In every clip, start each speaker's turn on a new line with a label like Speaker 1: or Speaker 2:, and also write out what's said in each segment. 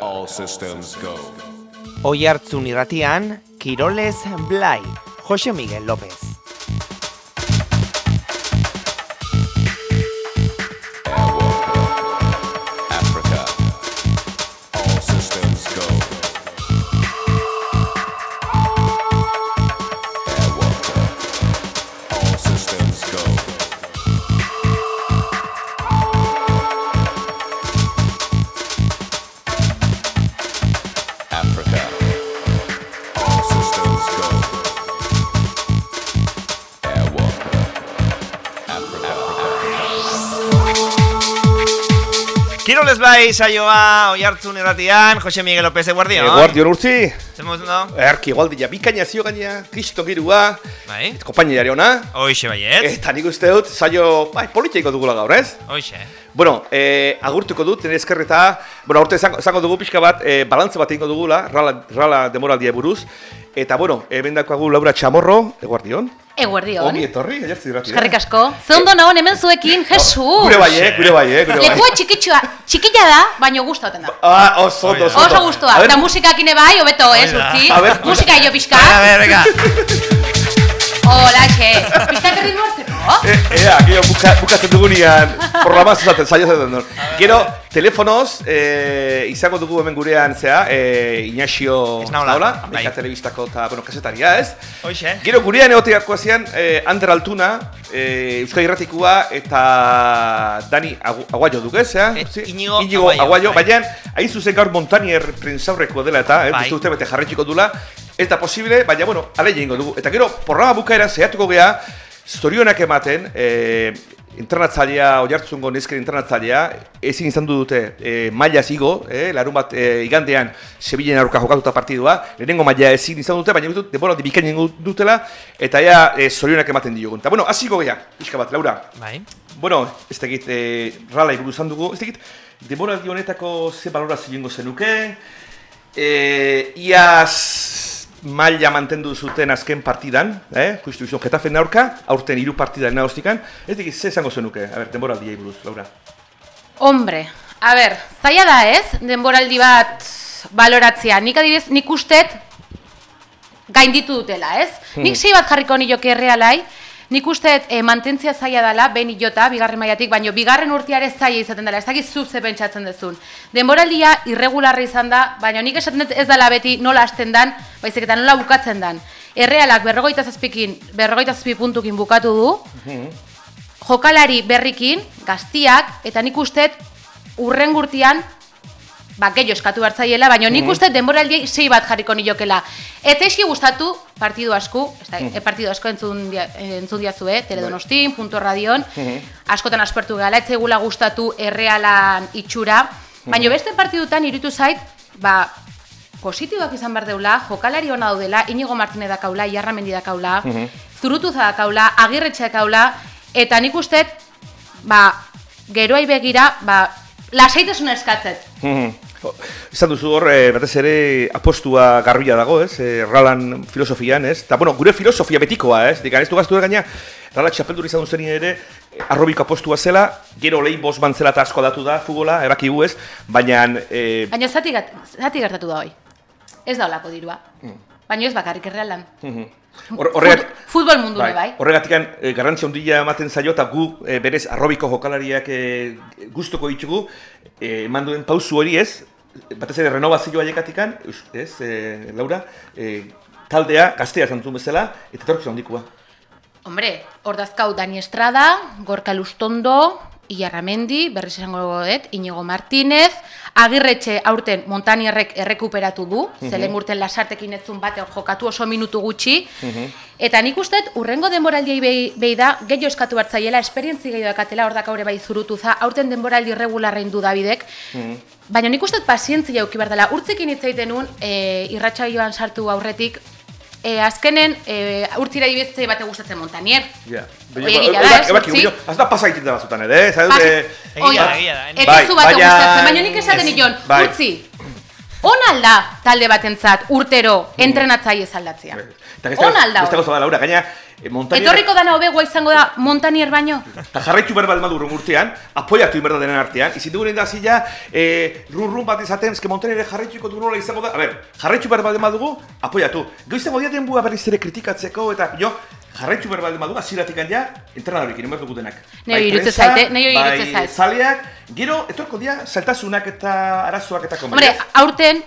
Speaker 1: All systems go.
Speaker 2: Oi hartzun irratian, Kiroles Blai, Jose Miguel López. Blai saioa, oi hartzun irratian, Jose Miguel López eguardion.
Speaker 3: Eguardion urtzi,
Speaker 2: Zemuz, no?
Speaker 3: erki egualdia bikaina zio gaina, kristo girua,
Speaker 2: Bai?
Speaker 3: kompainilari ona,
Speaker 2: Hoxe baiet.
Speaker 3: eta nik uste dut, saio, bai, politiko dugula gaur, ez?
Speaker 2: Hoxe.
Speaker 3: Bueno, eh, agurtuko dut, nire eskerreta, bueno, aurte zango, zango dugu pixka bat, eh, balantze bat egingo dugula, rala, rala demoraldia buruz, eta bueno, eh, bendakoagu Laura Chamorro, eguardion,
Speaker 4: Eguerdion.
Speaker 3: ongi etorri, ejertzi dirati.
Speaker 4: Eskerrik asko. Ze ondo nagoen hemen zuekin, Jesus!
Speaker 3: Gure bai, eh, gure bai, eh, gure bai.
Speaker 4: Lekua txikitxua, txikila da, baina gustatzen da.
Speaker 3: Ah, oso, oso.
Speaker 4: Oso gustua. Eta musikakin bai, hobeto, ez,
Speaker 2: da.
Speaker 4: utzi? Musika jo pixka.
Speaker 2: A ver, venga.
Speaker 4: Hola, xe. Pixka ritmo hartzeko?
Speaker 3: Eh, ea, gero buka, bukatzen dugunean programa zuzaten, saio zaten duen. Gero, telefonoz, eh, izango dugu hemen gurean, zea, eh, Inaxio
Speaker 2: Esnaola, bai.
Speaker 3: Meika Telebistako eta, bueno, kasetaria, ez?
Speaker 2: Hoxe.
Speaker 3: Gero gurean egoteako zian, eh, Ander Altuna, eh, Euskal Irratikua eta Dani Agu- Aguayo duk, ez?
Speaker 2: Eh,
Speaker 3: Sí?
Speaker 2: Iñigo
Speaker 3: Aguayo,
Speaker 2: Aguayo, bai.
Speaker 3: baina, hain zuzen gaur Montanier prentzaurreko dela eta, eh,
Speaker 2: Bai.
Speaker 3: dute bete jarretxiko dula, ez da posible, baina, bueno, ale dugu. Eta gero, programa bukaeran zehatuko gea, zorionak ematen, eh, entrenatzailea, oiartzungo nesken entrenatzailea, ezin izan du dute e, maila zigo, eh, larun bat e, igandean Sevillen aurka jokatuta partidua, lehenengo maila ezin izan dute, baina dut, denbora bikain egingo dutela, eta ea e, zorionak ematen diogun. Eta bueno, hasiko gea, pixka bat, Laura.
Speaker 2: Bai.
Speaker 3: Bueno, ez dakit, e, rala iburuzan dugu, ez dakit, denboraldi honetako ze balorazio ingo zenuke, e, iaz maila mantendu zuten azken partidan, eh? justu izan Getafen aurka, aurten hiru partidan nagostikan, ez dakit, ze esango zenuke, a ber, denboraldia buruz, Laura.
Speaker 4: Hombre, a ber, zaila da ez, denboraldi bat baloratzea. Nik adibidez, nik ustet gainditu dutela, ez? Nik sei bat jarriko nioke errealai, nik ustet e, mantentzia zaila dela, behin jota, bigarren mailatik, baino bigarren urtiare zaila izaten dela, ez dakit zu ze pentsatzen dezun. Denboraldia irregularra izan da, baina nik esaten dut ez dela beti nola hasten dan, baizik eta nola bukatzen dan. Errealak berrogeita zazpikin, berrogeita zazpi puntukin bukatu du, jokalari berrikin, gaztiak, eta nik ustet urren gurtian, ba, gehiago eskatu hartzaiela, baina nik ustet denboraldi sei bat jarriko niokela. Eta eski gustatu partidu asko, ez da, e, partidu asko entzun, dia, entzun diazu, eh? Teledonostin, punto radion, askotan aspertu gara, ez zaigula gustatu errealan itxura, baina beste partidutan irutu zait, ba, positiboak izan behar deula, jokalari hona daudela, Inigo Martinez dakaula, Iarramendi dakaula, Zurutuza dakaula, Agirretxe dakaula, eta nik ustet, ba, geroai begira, ba, lasaitasuna eskatzet.
Speaker 3: Jo, Esan duzu hor, e, batez ere apostua garbila dago, ez? E, ralan filosofian, ez? Eta, bueno, gure filosofia betikoa, ez? Dikan, ez du gaztu gaina, rala txapeldur izan duzen ere, arrobiko apostua zela, gero lehi bos bantzela eta asko datu da, fugola, erakigu ez, baina... E,
Speaker 4: Baina zati, gat- zati gertatu da hoi. Ez da olako dirua. Baina ez bakarrik errealan.
Speaker 3: hor- horregat,
Speaker 4: Fut- futbol mundu bai. bai.
Speaker 3: Horregatikan e, garrantzia handia ematen zaio eta gu e, berez arrobiko jokalariak e, gustuko ditugu eman duen pausu hori ez, batez ere renovazio haiekatikan, eus- ez, e, Laura, e, taldea gaztea zantzun bezala eta etorkizun handikoa.
Speaker 4: Hombre, hor dazkau Dani Estrada, Gorka Lustondo, Iarramendi, berriz esango dut, Inigo Martínez, Agirretxe aurten Montanierrek errekuperatu du, mm zelen urten lasartekin etzun bate jokatu oso minutu gutxi, eta nik usteet, urrengo denboraldiai behi, behi da, gehiago eskatu hartzaiela, esperientzi gehiago dakatela, hor dakaure bai zurutuza, aurten denboraldi irregularrein du Davidek, Baina nik uste pazientzia auki behar dela. Urtzekin hitz egiten nun, e, irratsaioan sartu aurretik, e, azkenen e, urtzira dibitzei bate gustatzen Montanier.
Speaker 3: Ja.
Speaker 4: Hori egia da, ez,
Speaker 3: Ebaki, ubio, az da pasa egiten da batzutan ere, eh? Zaitu, eh,
Speaker 2: Egia da, egia da, eh.
Speaker 4: Eta
Speaker 3: Bai,
Speaker 4: zu gustatzen, baina nik esaten nion,
Speaker 3: bai.
Speaker 4: utzi, On alda talde batentzat urtero entrenatzaile aldatzea.
Speaker 3: Eta gauza- gauza da, Laura, gaina, eh, Montanier...
Speaker 4: Etorriko dana hobegoa izango da Montanier baino.
Speaker 3: Eta jarraitu behar bat urren urtean, apoiatu inberda denen artean, izin dugunen da zila, e, run run bat izaten, eske Montanere jarraituko du nola izango da, a ber, jarraitu behar bat dugu, apoiatu. Gau izango diaten bua berriz ere kritikatzeko, eta jo, jarraitu behar bat dugu, aziratik ja, entrenadorekin, inberdu gutenak.
Speaker 4: Nire iruditzen zaite, nire iruditzen
Speaker 3: bai
Speaker 4: zait.
Speaker 3: zaleak, gero, etorko dia, saltasunak eta arazoak eta
Speaker 4: Hombre,
Speaker 3: komediaz.
Speaker 4: aurten,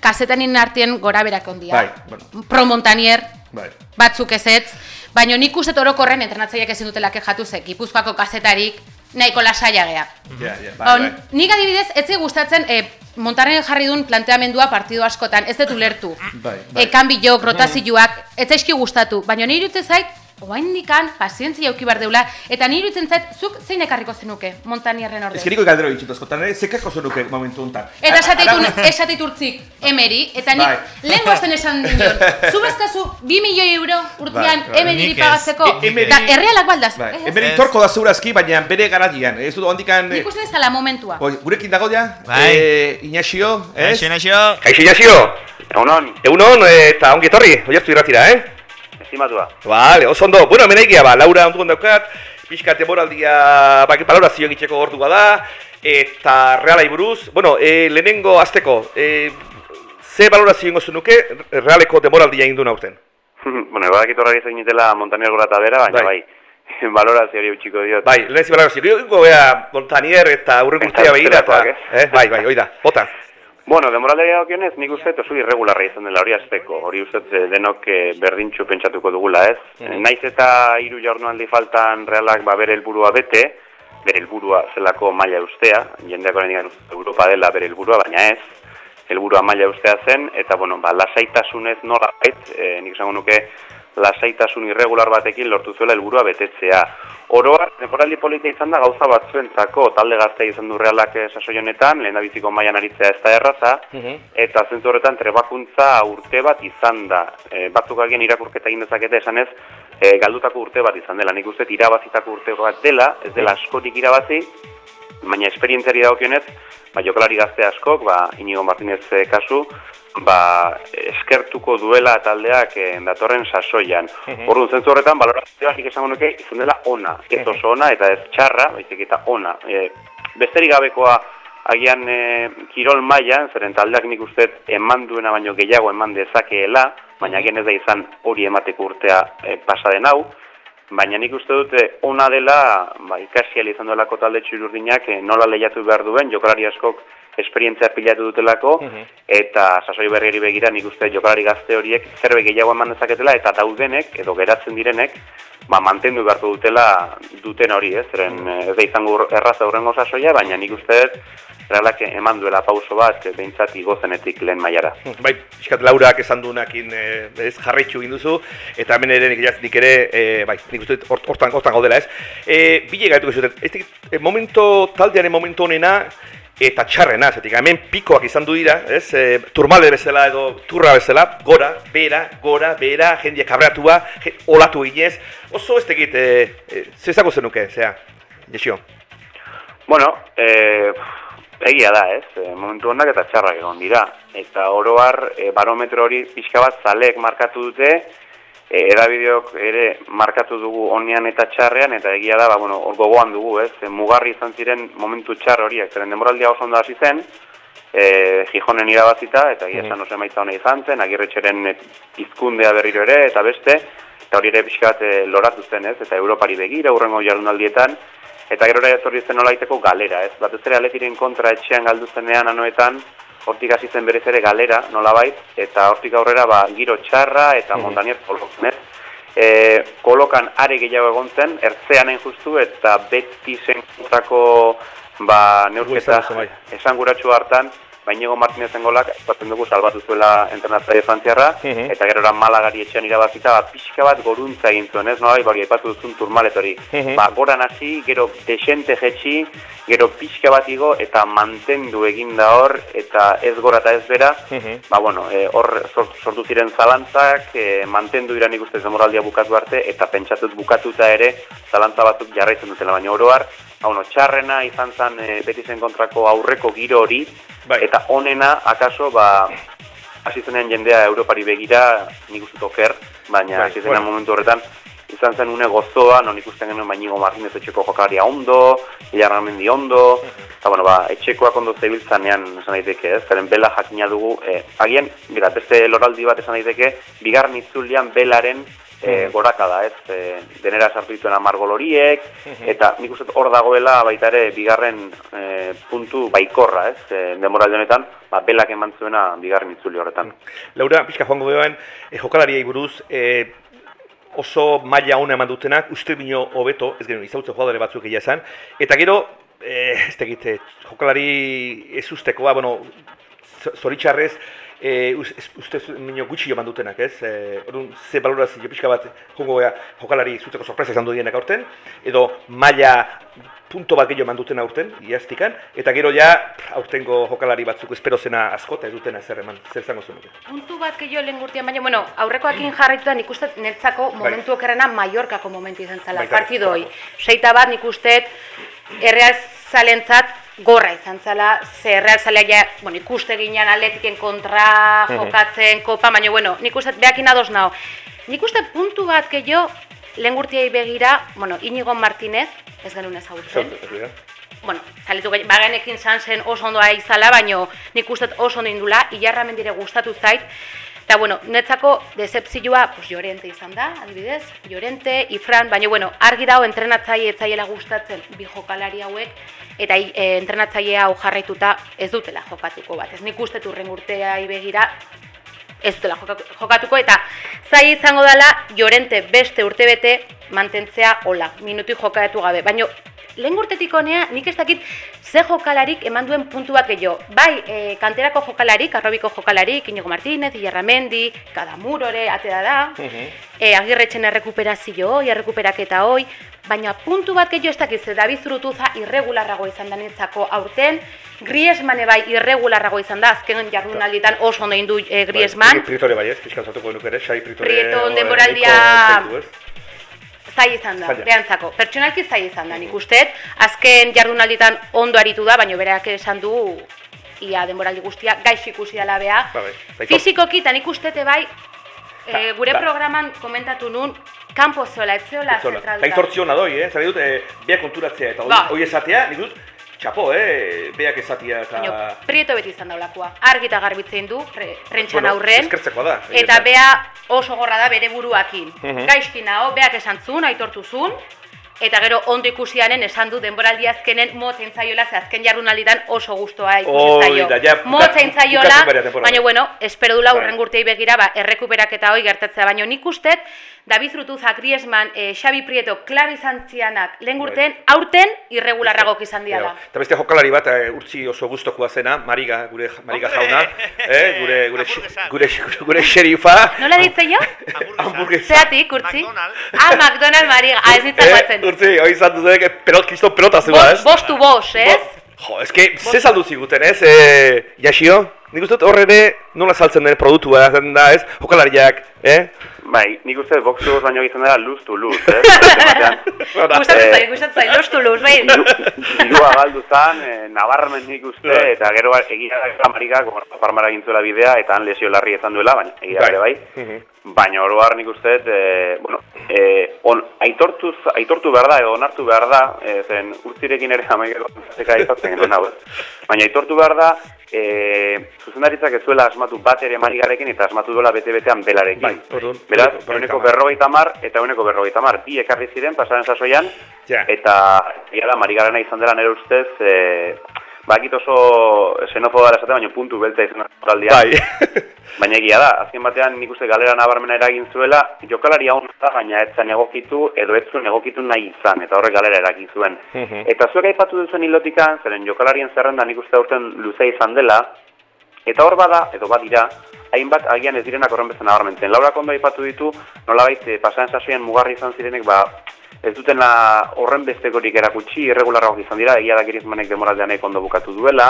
Speaker 4: kasetanien artean gora berak ondia.
Speaker 3: Bai, bueno.
Speaker 4: Pro Montanier,
Speaker 3: Bai.
Speaker 4: batzuk ezetz, baina nik uste orokorren entrenatzaileak ezin dutela kexatu ze, Gipuzkoako kasetarik nahiko lasaia gea.
Speaker 3: Ja, ja, bai,
Speaker 4: On,
Speaker 3: bai.
Speaker 4: nik adibidez, ez zait gustatzen e, Montaren jarri duen planteamendua partido askotan, ez dut ulertu.
Speaker 3: Bai, bai.
Speaker 4: E, kanbilok, rotazioak, ez zaizki gustatu, baina nire iruditzen zait, oain dikan, pazientzia jauki behar deula, eta nire iruditzen zait, zuk zein ekarriko zenuke Montanierren ordez.
Speaker 3: Ez que niko galdero ditut askotan, eh? zekako zenuke momentu honetan.
Speaker 4: Eta esateitu,
Speaker 3: Ara-
Speaker 4: esateitu urtzik, emeri, eta nik
Speaker 3: Bai.
Speaker 4: lehen gozten esan dion. Zu bezkazu, bi milioi euro urtean
Speaker 3: Bai, bai,
Speaker 2: ez.
Speaker 4: pagatzeko.
Speaker 3: E- emeri-
Speaker 4: Eta errealak baldaz.
Speaker 3: Bai,
Speaker 4: Ez.
Speaker 3: torko da zeurazki, baina bere garatian. Ez dut handikan...
Speaker 4: Nik uste ez dela momentua.
Speaker 3: Oi, gurekin dago ja?
Speaker 2: Bai.
Speaker 3: Eh, Inaxio, ez?
Speaker 2: Aixo, naixo.
Speaker 3: Kaixo Inaxio!
Speaker 5: Egunon,
Speaker 3: Egunon, eh, eta ongi etorri, oiartu irratira, eh?
Speaker 5: Estimatua.
Speaker 3: Vale, oso ondo. Bueno, hemen egia ba, Laura onduan daukat, pixka temoraldia, bak, balorazio egiteko ordua da, eta realai buruz. Bueno, eh, lehenengo azteko, eh, ze balorazio ingo zenuke realeko demoraldia egin duen aurten?
Speaker 5: bueno, badakit horrari zein itela Montanier gora eta bera, baina
Speaker 3: Bai.
Speaker 5: bai, valorazio hori utxiko diot.
Speaker 3: Bai, lehenezi balorazio. Gero ingo bea Montanier eta urren guztia begira, eta,
Speaker 5: bestelakoak,
Speaker 3: eh? Bai, bai, oida, bota.
Speaker 5: Bueno, demoraldea dakionez, nik uste oso irregularra izan dela hori azteko. Hori uste eh, denok eh, berdintxu pentsatuko dugula, ez?
Speaker 3: Mhm.
Speaker 5: Naiz eta hiru jardunaldi faltan realak ba bere helburua bete, bere helburua zelako maila ustea, jendeak uste Europa dela bere helburua, baina ez. Helburua maila ustea zen eta bueno, ba lasaitasunez nolabait, eh, nik esango nuke lasaitasun irregular batekin lortu zuela helburua betetzea. Oroar, temporaldi polita izan da gauza batzuentzako talde gaztea izan du realak eh, sasoi honetan, lehen biziko mailan aritzea ez da erraza, eta zentzu horretan trebakuntza urte bat izan da. E, batzuk agian irakurketa egin dezakete esanez, e, galdutako urte bat izan dela. Nik uste irabazitako urte bat dela, ez dela askorik irabazi, baina esperientziari dagokionez, ba, jokalari gazte askok, ba, Inigo Martinez eh, kasu, ba, eskertuko duela taldeak eh, datorren sasoian. Orduan, zentzu horretan, balorazioa nik esango nuke izan dela ona, ez oso ona eta ez txarra, baizik eta ona. E, besterik gabekoa agian e, kirol mailan, zeren taldeak nik uste eman duena baino gehiago eman dezakeela, baina agian ez da izan hori emateko urtea e, pasaden hau, Baina nik uste dute ona dela, ba, ikasi izan duelako talde txururdinak eh, nola lehiatu behar duen, jokalari askok esperientzia pilatu dutelako, eta sasoi berriari begira nik uste jokalari gazte horiek zerbait gehiago eman dezaketela, eta daudenek, edo geratzen direnek, ba, mantendu beharko dutela duten hori, ez, zeren eh, ez da izango erraza horrengo sasoia, baina nik uste dut, realak eman duela pauso bat, eh, behintzat igozenetik lehen mailara.
Speaker 3: Bai, pixkat Laurak esan duenakin e, ez jarraitzu egin duzu, eta hemen ere nik, nik ere, e, bai, nik uste dut hortan, hortan gaudela ez. E, bile gaituko zuten, ez dakit, momento, taldearen momentu honena, eta txarrena, zetik, hemen pikoak izan du dira, ez, e, turmale bezala edo turra bezala, gora, bera, gora, bera, jendea kabreatua, je, olatu ginez, oso ez dakit, e, e, zezako zenuke, zea, jesio.
Speaker 5: Bueno, eh, egia da, ez? E, momentu honak eta txarrak egon dira. Eta oroar e, barometro hori pixka bat zaleek markatu dute, e, edabideok ere markatu dugu onean eta txarrean, eta egia da, ba, bueno, hor gogoan dugu, ez? Mugarri izan ziren momentu txar horiek, zeren demoraldia oso ondo hasi zen, e, Gijonen irabazita, eta egia esan oso emaitza hona izan zen, agirretxeren izkundea berriro ere, eta beste, eta hori ere pixka bat e, loratu zen, ez? Eta Europari begira, urrengo jardunaldietan, eta gero ere etorri zen nolaiteko galera, ez? Batez ere aletiren kontra etxean galdu zenean anoetan, hortik hasi zen berez ere galera, nolabait, eta hortik aurrera ba, giro txarra eta montanier kolokan, ez? E, kolokan are gehiago egon zen, ertzean hain justu, eta beti zen kontrako ba, neurketa
Speaker 3: bai.
Speaker 5: esanguratsu hartan, Bainigo Martinezen golak, espatzen dugu, salbatu zuela entrenatzaile frantziarra,
Speaker 3: Mhm.
Speaker 5: eta gero malagari etxean irabazita, ba, pixka bat goruntza egin zuen, ez, nola, bari, aipatu duzun turmalet hori.
Speaker 3: Mhm.
Speaker 5: Ba, goran hasi, gero desente jetxi, gero pixka bat igo, eta mantendu egin da hor, eta ez gora eta ez bera,
Speaker 3: Mhm.
Speaker 5: ba, bueno, e, hor sort, sortu ziren zalantzak, e, mantendu dira nik uste demoraldia bukatu arte, eta pentsatut bukatuta ere, zalantza batzuk jarraitzen dutela, baina oroar, bueno, txarrena izan zen e, beti zen kontrako aurreko giro hori,
Speaker 3: Bai.
Speaker 5: Eta onena, akaso, ba, hasi zenean jendea Europari begira, nik uste dut oker, baina
Speaker 3: Bai,
Speaker 5: hasi zenean
Speaker 3: bueno.
Speaker 5: momentu horretan, izan zen une gozoa, non ikusten genuen bainigo Martinez etxeko jokalaria ondo, Ilarramendi ondo, eta bueno, ba, etxekoak ondo zebiltzanean esan daiteke, ez? Zeren bela jakina dugu, eh, agian, mira, beste loraldi bat esan daiteke, bigarren itzulian belaren e, goraka da, ez? E, denera sartu dituen amar gol horiek, eta nik uste hor dagoela baita ere bigarren e, puntu baikorra, ez? E, denboraldi honetan, ba, belak eman zuena bigarren itzuli horretan.
Speaker 3: Laura, pixka joango behoen, e, jokalariei buruz, e, oso maila ona eman dutenak, uste bino hobeto, ez genuen izautze jugadore batzuk egia esan, eta gero, e, ez tegit, e, jokalari ez ustekoa, bueno, zo- zoritxarrez, e, uste bino gutxi eman dutenak, ez? E, orduan, ze balorazio pixka bat, jongo gea, jokalari zuteko sorpresa izan du dienak aurten, edo maila punto bat gehiago eman duten aurten, iaztikan, eta gero ja, aurtengo jokalari batzuk espero zena asko, eta ez dutena zer eman, zer zango zenuke.
Speaker 4: Puntu bat gehiago lehen gurtian, baina, bueno, aurrekoakin jarraituta nik uste nertzako momentu okerrena Mallorcako momentu izan zela,
Speaker 3: Baita,
Speaker 4: partidoi. Seita bat nik uste erreal zalentzat gorra izan zela, ze erreal zalea ja, bueno, ikuste ginen atletiken kontra jokatzen, kopa, baina, bueno, nik uste behakin ados nao. Nik uste puntu bat gehiago lehen gurtiai begira, bueno, Inigo Martinez, ez genuen ezagutzen, bueno, zaletu gai- bagenekin zan zen oso ondoa izala, baino nik uste oso ondo indula, Ilarra mendire gustatu zait, eta bueno, netzako decepzioa, pues Llorente izan da, adibidez, Llorente, Ifran, baina bueno, argi dago entrenatzaile etzaiela gustatzen bi jokalari hauek, eta e, entrenatzaile hau jarraituta ez dutela jokatuko bat. Ez nik uste dut urren urteai begira, ez dutela jokatu- jokatuko eta zai izango dela Llorente beste urtebete mantentzea hola, minutu jokatu gabe. Baina lehen urtetik honea nik ez dakit ze jokalarik eman duen puntu bat gehiago. Bai, e, kanterako jokalarik, arrobiko jokalarik, Inigo Martínez, Ilarramendi, Kadamurore, atera da, e, agirretxen errekuperazio hoi, errekuperaketa hoi, baina puntu bat gehiago ez dakit ze David Zurutuza irregularrago izan da niretzako aurten, Griezmann bai irregularrago izan da, azken jardunalditan oso ondo indu e, Griezmann,
Speaker 3: Pritore bai ez, pixkan zatuko nuke ere, Xai Pritore...
Speaker 4: Prieto
Speaker 3: hor,
Speaker 4: denboraldia-? Zai izan da,
Speaker 3: Zaila.
Speaker 4: behantzako. Pertsonalki zai izan da, nik usteet. Azken jardunalditan ondo aritu da, baina berak esan du ia denboraldi guztia gaix ikusi dela bea.
Speaker 3: Ba, bai. Ba, ikor-
Speaker 4: Fizikoki eta nik ustete bai,
Speaker 3: Ta-
Speaker 4: e, gure
Speaker 3: ta-
Speaker 4: programan komentatu nun, kanpo zola, etzeola zentralda.
Speaker 3: Eta aitortziona doi, eh? Zari dut, eh, beak konturatzea eta hoi-
Speaker 4: Ba.
Speaker 3: esatea, nik dut, txapo, eh? Beak esatea eta...
Speaker 4: Baina, prieto beti izan daulakoa. Argi eta garbitzen du, pre, prentxan
Speaker 3: Bueno,
Speaker 4: aurren.
Speaker 3: eskertzekoa da,
Speaker 4: Eta
Speaker 3: da.
Speaker 4: bea oso gorra da bere buruakin.
Speaker 3: Mhm.
Speaker 4: Gaizki nao, beak esan zuen, aitortu zuen. Eta gero ondo ikusianen esan du denboraldi azkenen motzen zaiola, ze azken jardunalditan oso gustoa ikusi zaio.
Speaker 3: ja,
Speaker 4: Motzen zaiola, baina bueno, espero dula
Speaker 3: Bai.
Speaker 4: urren urtei begira, ba, errekuperaketa hoi gertatzea, baina nik ustet, David Rutuza, Griezmann, eh, Xabi Prieto, Klabi Zantzianak, lehen urten, aurten irregularragok izan diala.
Speaker 3: Eta beste jokalari bat, eh, urtzi oso gustokoa zena, Mariga, gure Mariga
Speaker 2: Hombre!
Speaker 3: jauna, eh? gure, gure, gure, gure, gure xerifa.
Speaker 4: Nola ditze jo?
Speaker 3: Hamburguesa.
Speaker 4: Zeatik, urtzi?
Speaker 2: McDonald's.
Speaker 4: Ah, McDonald Mariga, ah, ez batzen.
Speaker 3: Eh, urtzi, hoi izan duzek, pelot, kiston pelota zua, ez?
Speaker 4: Bostu bos, ez?
Speaker 3: Jo, eske, ze saldu ziguten, ez? E, Jaxio? Nik uste hor ere nola saltzen den produktua zen da, ez? Jokalariak, eh?
Speaker 5: Bai, nik uste boxu baino izan dela luz to luz, eh?
Speaker 4: Gustatzen
Speaker 5: Eh,
Speaker 4: zait, gustatzen zait, lostu luz, bai.
Speaker 5: Dirua galdu zan, e, nabarmen nik uste,
Speaker 3: Bai.
Speaker 5: eta gero egia da marikak, bueno, parmara egin zuela bidea, eta han lesio larri izan duela, baina egia
Speaker 3: Bai.
Speaker 5: ere bai.
Speaker 3: Mhm.
Speaker 5: Baina oro har nik uste, e, bueno, e, on, aitortu, aitortu behar da, edo onartu behar da, e, zen urtzirekin ere amaikako zeka izatzen genuen hau, ez? Baina aitortu behar da, e, zuzendaritzak ez zuela asmatu bat ere marigarekin eta asmatu duela bete-betean belarekin.
Speaker 3: Bai, orduan,
Speaker 5: Beraz, euneko berrogeita mar eta euneko berrogeita mar. Bi ekarri ziren pasaren sasoian,
Speaker 3: Ja.
Speaker 5: eta egia da, marigarena izan dela nire ustez, e, bakit oso xenofo dara esate, baina puntu belta izan da
Speaker 3: Bai.
Speaker 5: Baina egia da, azken batean nik uste galera nabarmena eragin zuela, jokalari hau da, baina ez zen egokitu, edo ez zuen egokitu nahi izan, eta horrek galera eragin zuen.
Speaker 3: Mhm.
Speaker 5: Eta zuek aipatu duzen hilotikan, zeren jokalarien zerrenda nik uste aurten luze izan dela, eta hor bada, edo badira, hainbat agian ez direnak horren bezan nabarmentzen. Laura kondo aipatu ditu, nolabait e, pasaren sasoian mugarri izan zirenek, ba, ez dutena horren bestekorik erakutsi, irregularragoak izan dira, egia da Griezmannek demoraldean eko ondo bukatu duela,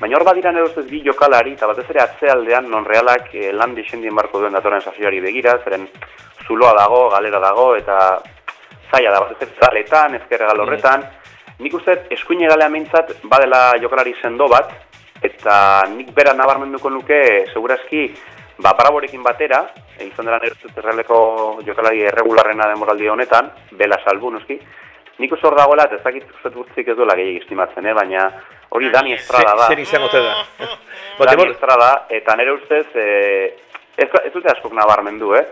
Speaker 5: baina hor badira nire ustez bi jokalari, eta batez ere atzealdean non realak e, lan desendien barko duen datorren sasoiari begira, zeren zuloa dago, galera dago, eta zaila da, batez ere zaletan, ezkerregal horretan, nik uste eskuine galea mintzat badela jokalari sendo bat, eta nik bera nabarmenduko nuke, segurazki, ba, Braborekin batera, izan dela nire zut erreleko jokalari erregularrena demoraldi honetan, bela salbu, noski, nik uste hor dagoela, eta ez dakit uste guztik ez duela gehiagik estimatzen, eh? baina hori Dani Estrada da.
Speaker 3: Zer izango da.
Speaker 5: Dani Estrada, eta nire ustez, e, ez, ez dute askok nabarmendu, eh?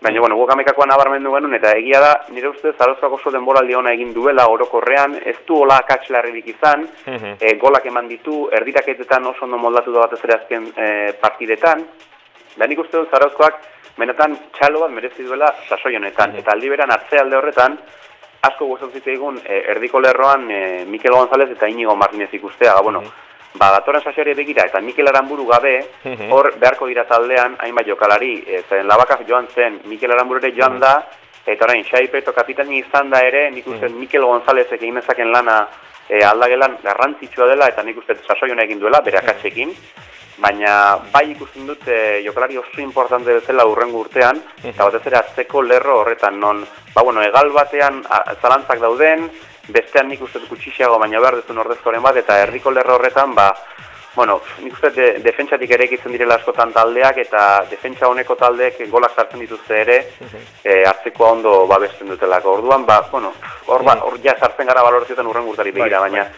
Speaker 5: Baina, bueno, guk amekakoa nabarmendu genuen, eta egia da, nire ustez, Zarozkoak oso denboraldi ona egin duela orokorrean, ez du hola akatxlarririk izan,
Speaker 3: Mhm.
Speaker 5: e, golak eman ditu, erdiraketetan oso ondo moldatu da batez ere azken e, partidetan, da nik uste dut Zarozkoak, benetan txalo bat merezi duela sasoi honetan, eta aldi beran atzealde horretan, asko gustatzen zitzaigun e, erdiko lerroan e, Mikel González eta Inigo Martinez ikustea, ba, bueno, ba, datorren sasoari begira eta Mikel Aramburu gabe,
Speaker 3: Mhm.
Speaker 5: hor beharko dira taldean hainbat jokalari, e, zen labakak joan zen, Mikel Aramburu ere joan da, eta orain, Xai Peto kapitani izan da ere, nik uste Mikel Gonzálezek egin lana e, aldagelan garrantzitsua dela, eta nik uste sasoi hona egin duela, bere akatsekin, baina bai ikusten dut e, jokalari oso importante bezala urrengo urtean, eta batez ere atzeko lerro horretan non, ba bueno, egal batean a, zalantzak dauden, bestean nik uste dut baina behar duzun ordezkoren bat, eta herriko lerro horretan, ba, bueno, nik uste de, defentsatik ere egitzen direla askotan taldeak, eta defentsa honeko taldeek golak sartzen dituzte ere, e, hartzekoa ondo babesten dutelako. Orduan, ba, bueno, hor, ba, hor ja sartzen gara balorazioetan urrengo urtari begira,
Speaker 3: Bai,
Speaker 5: baina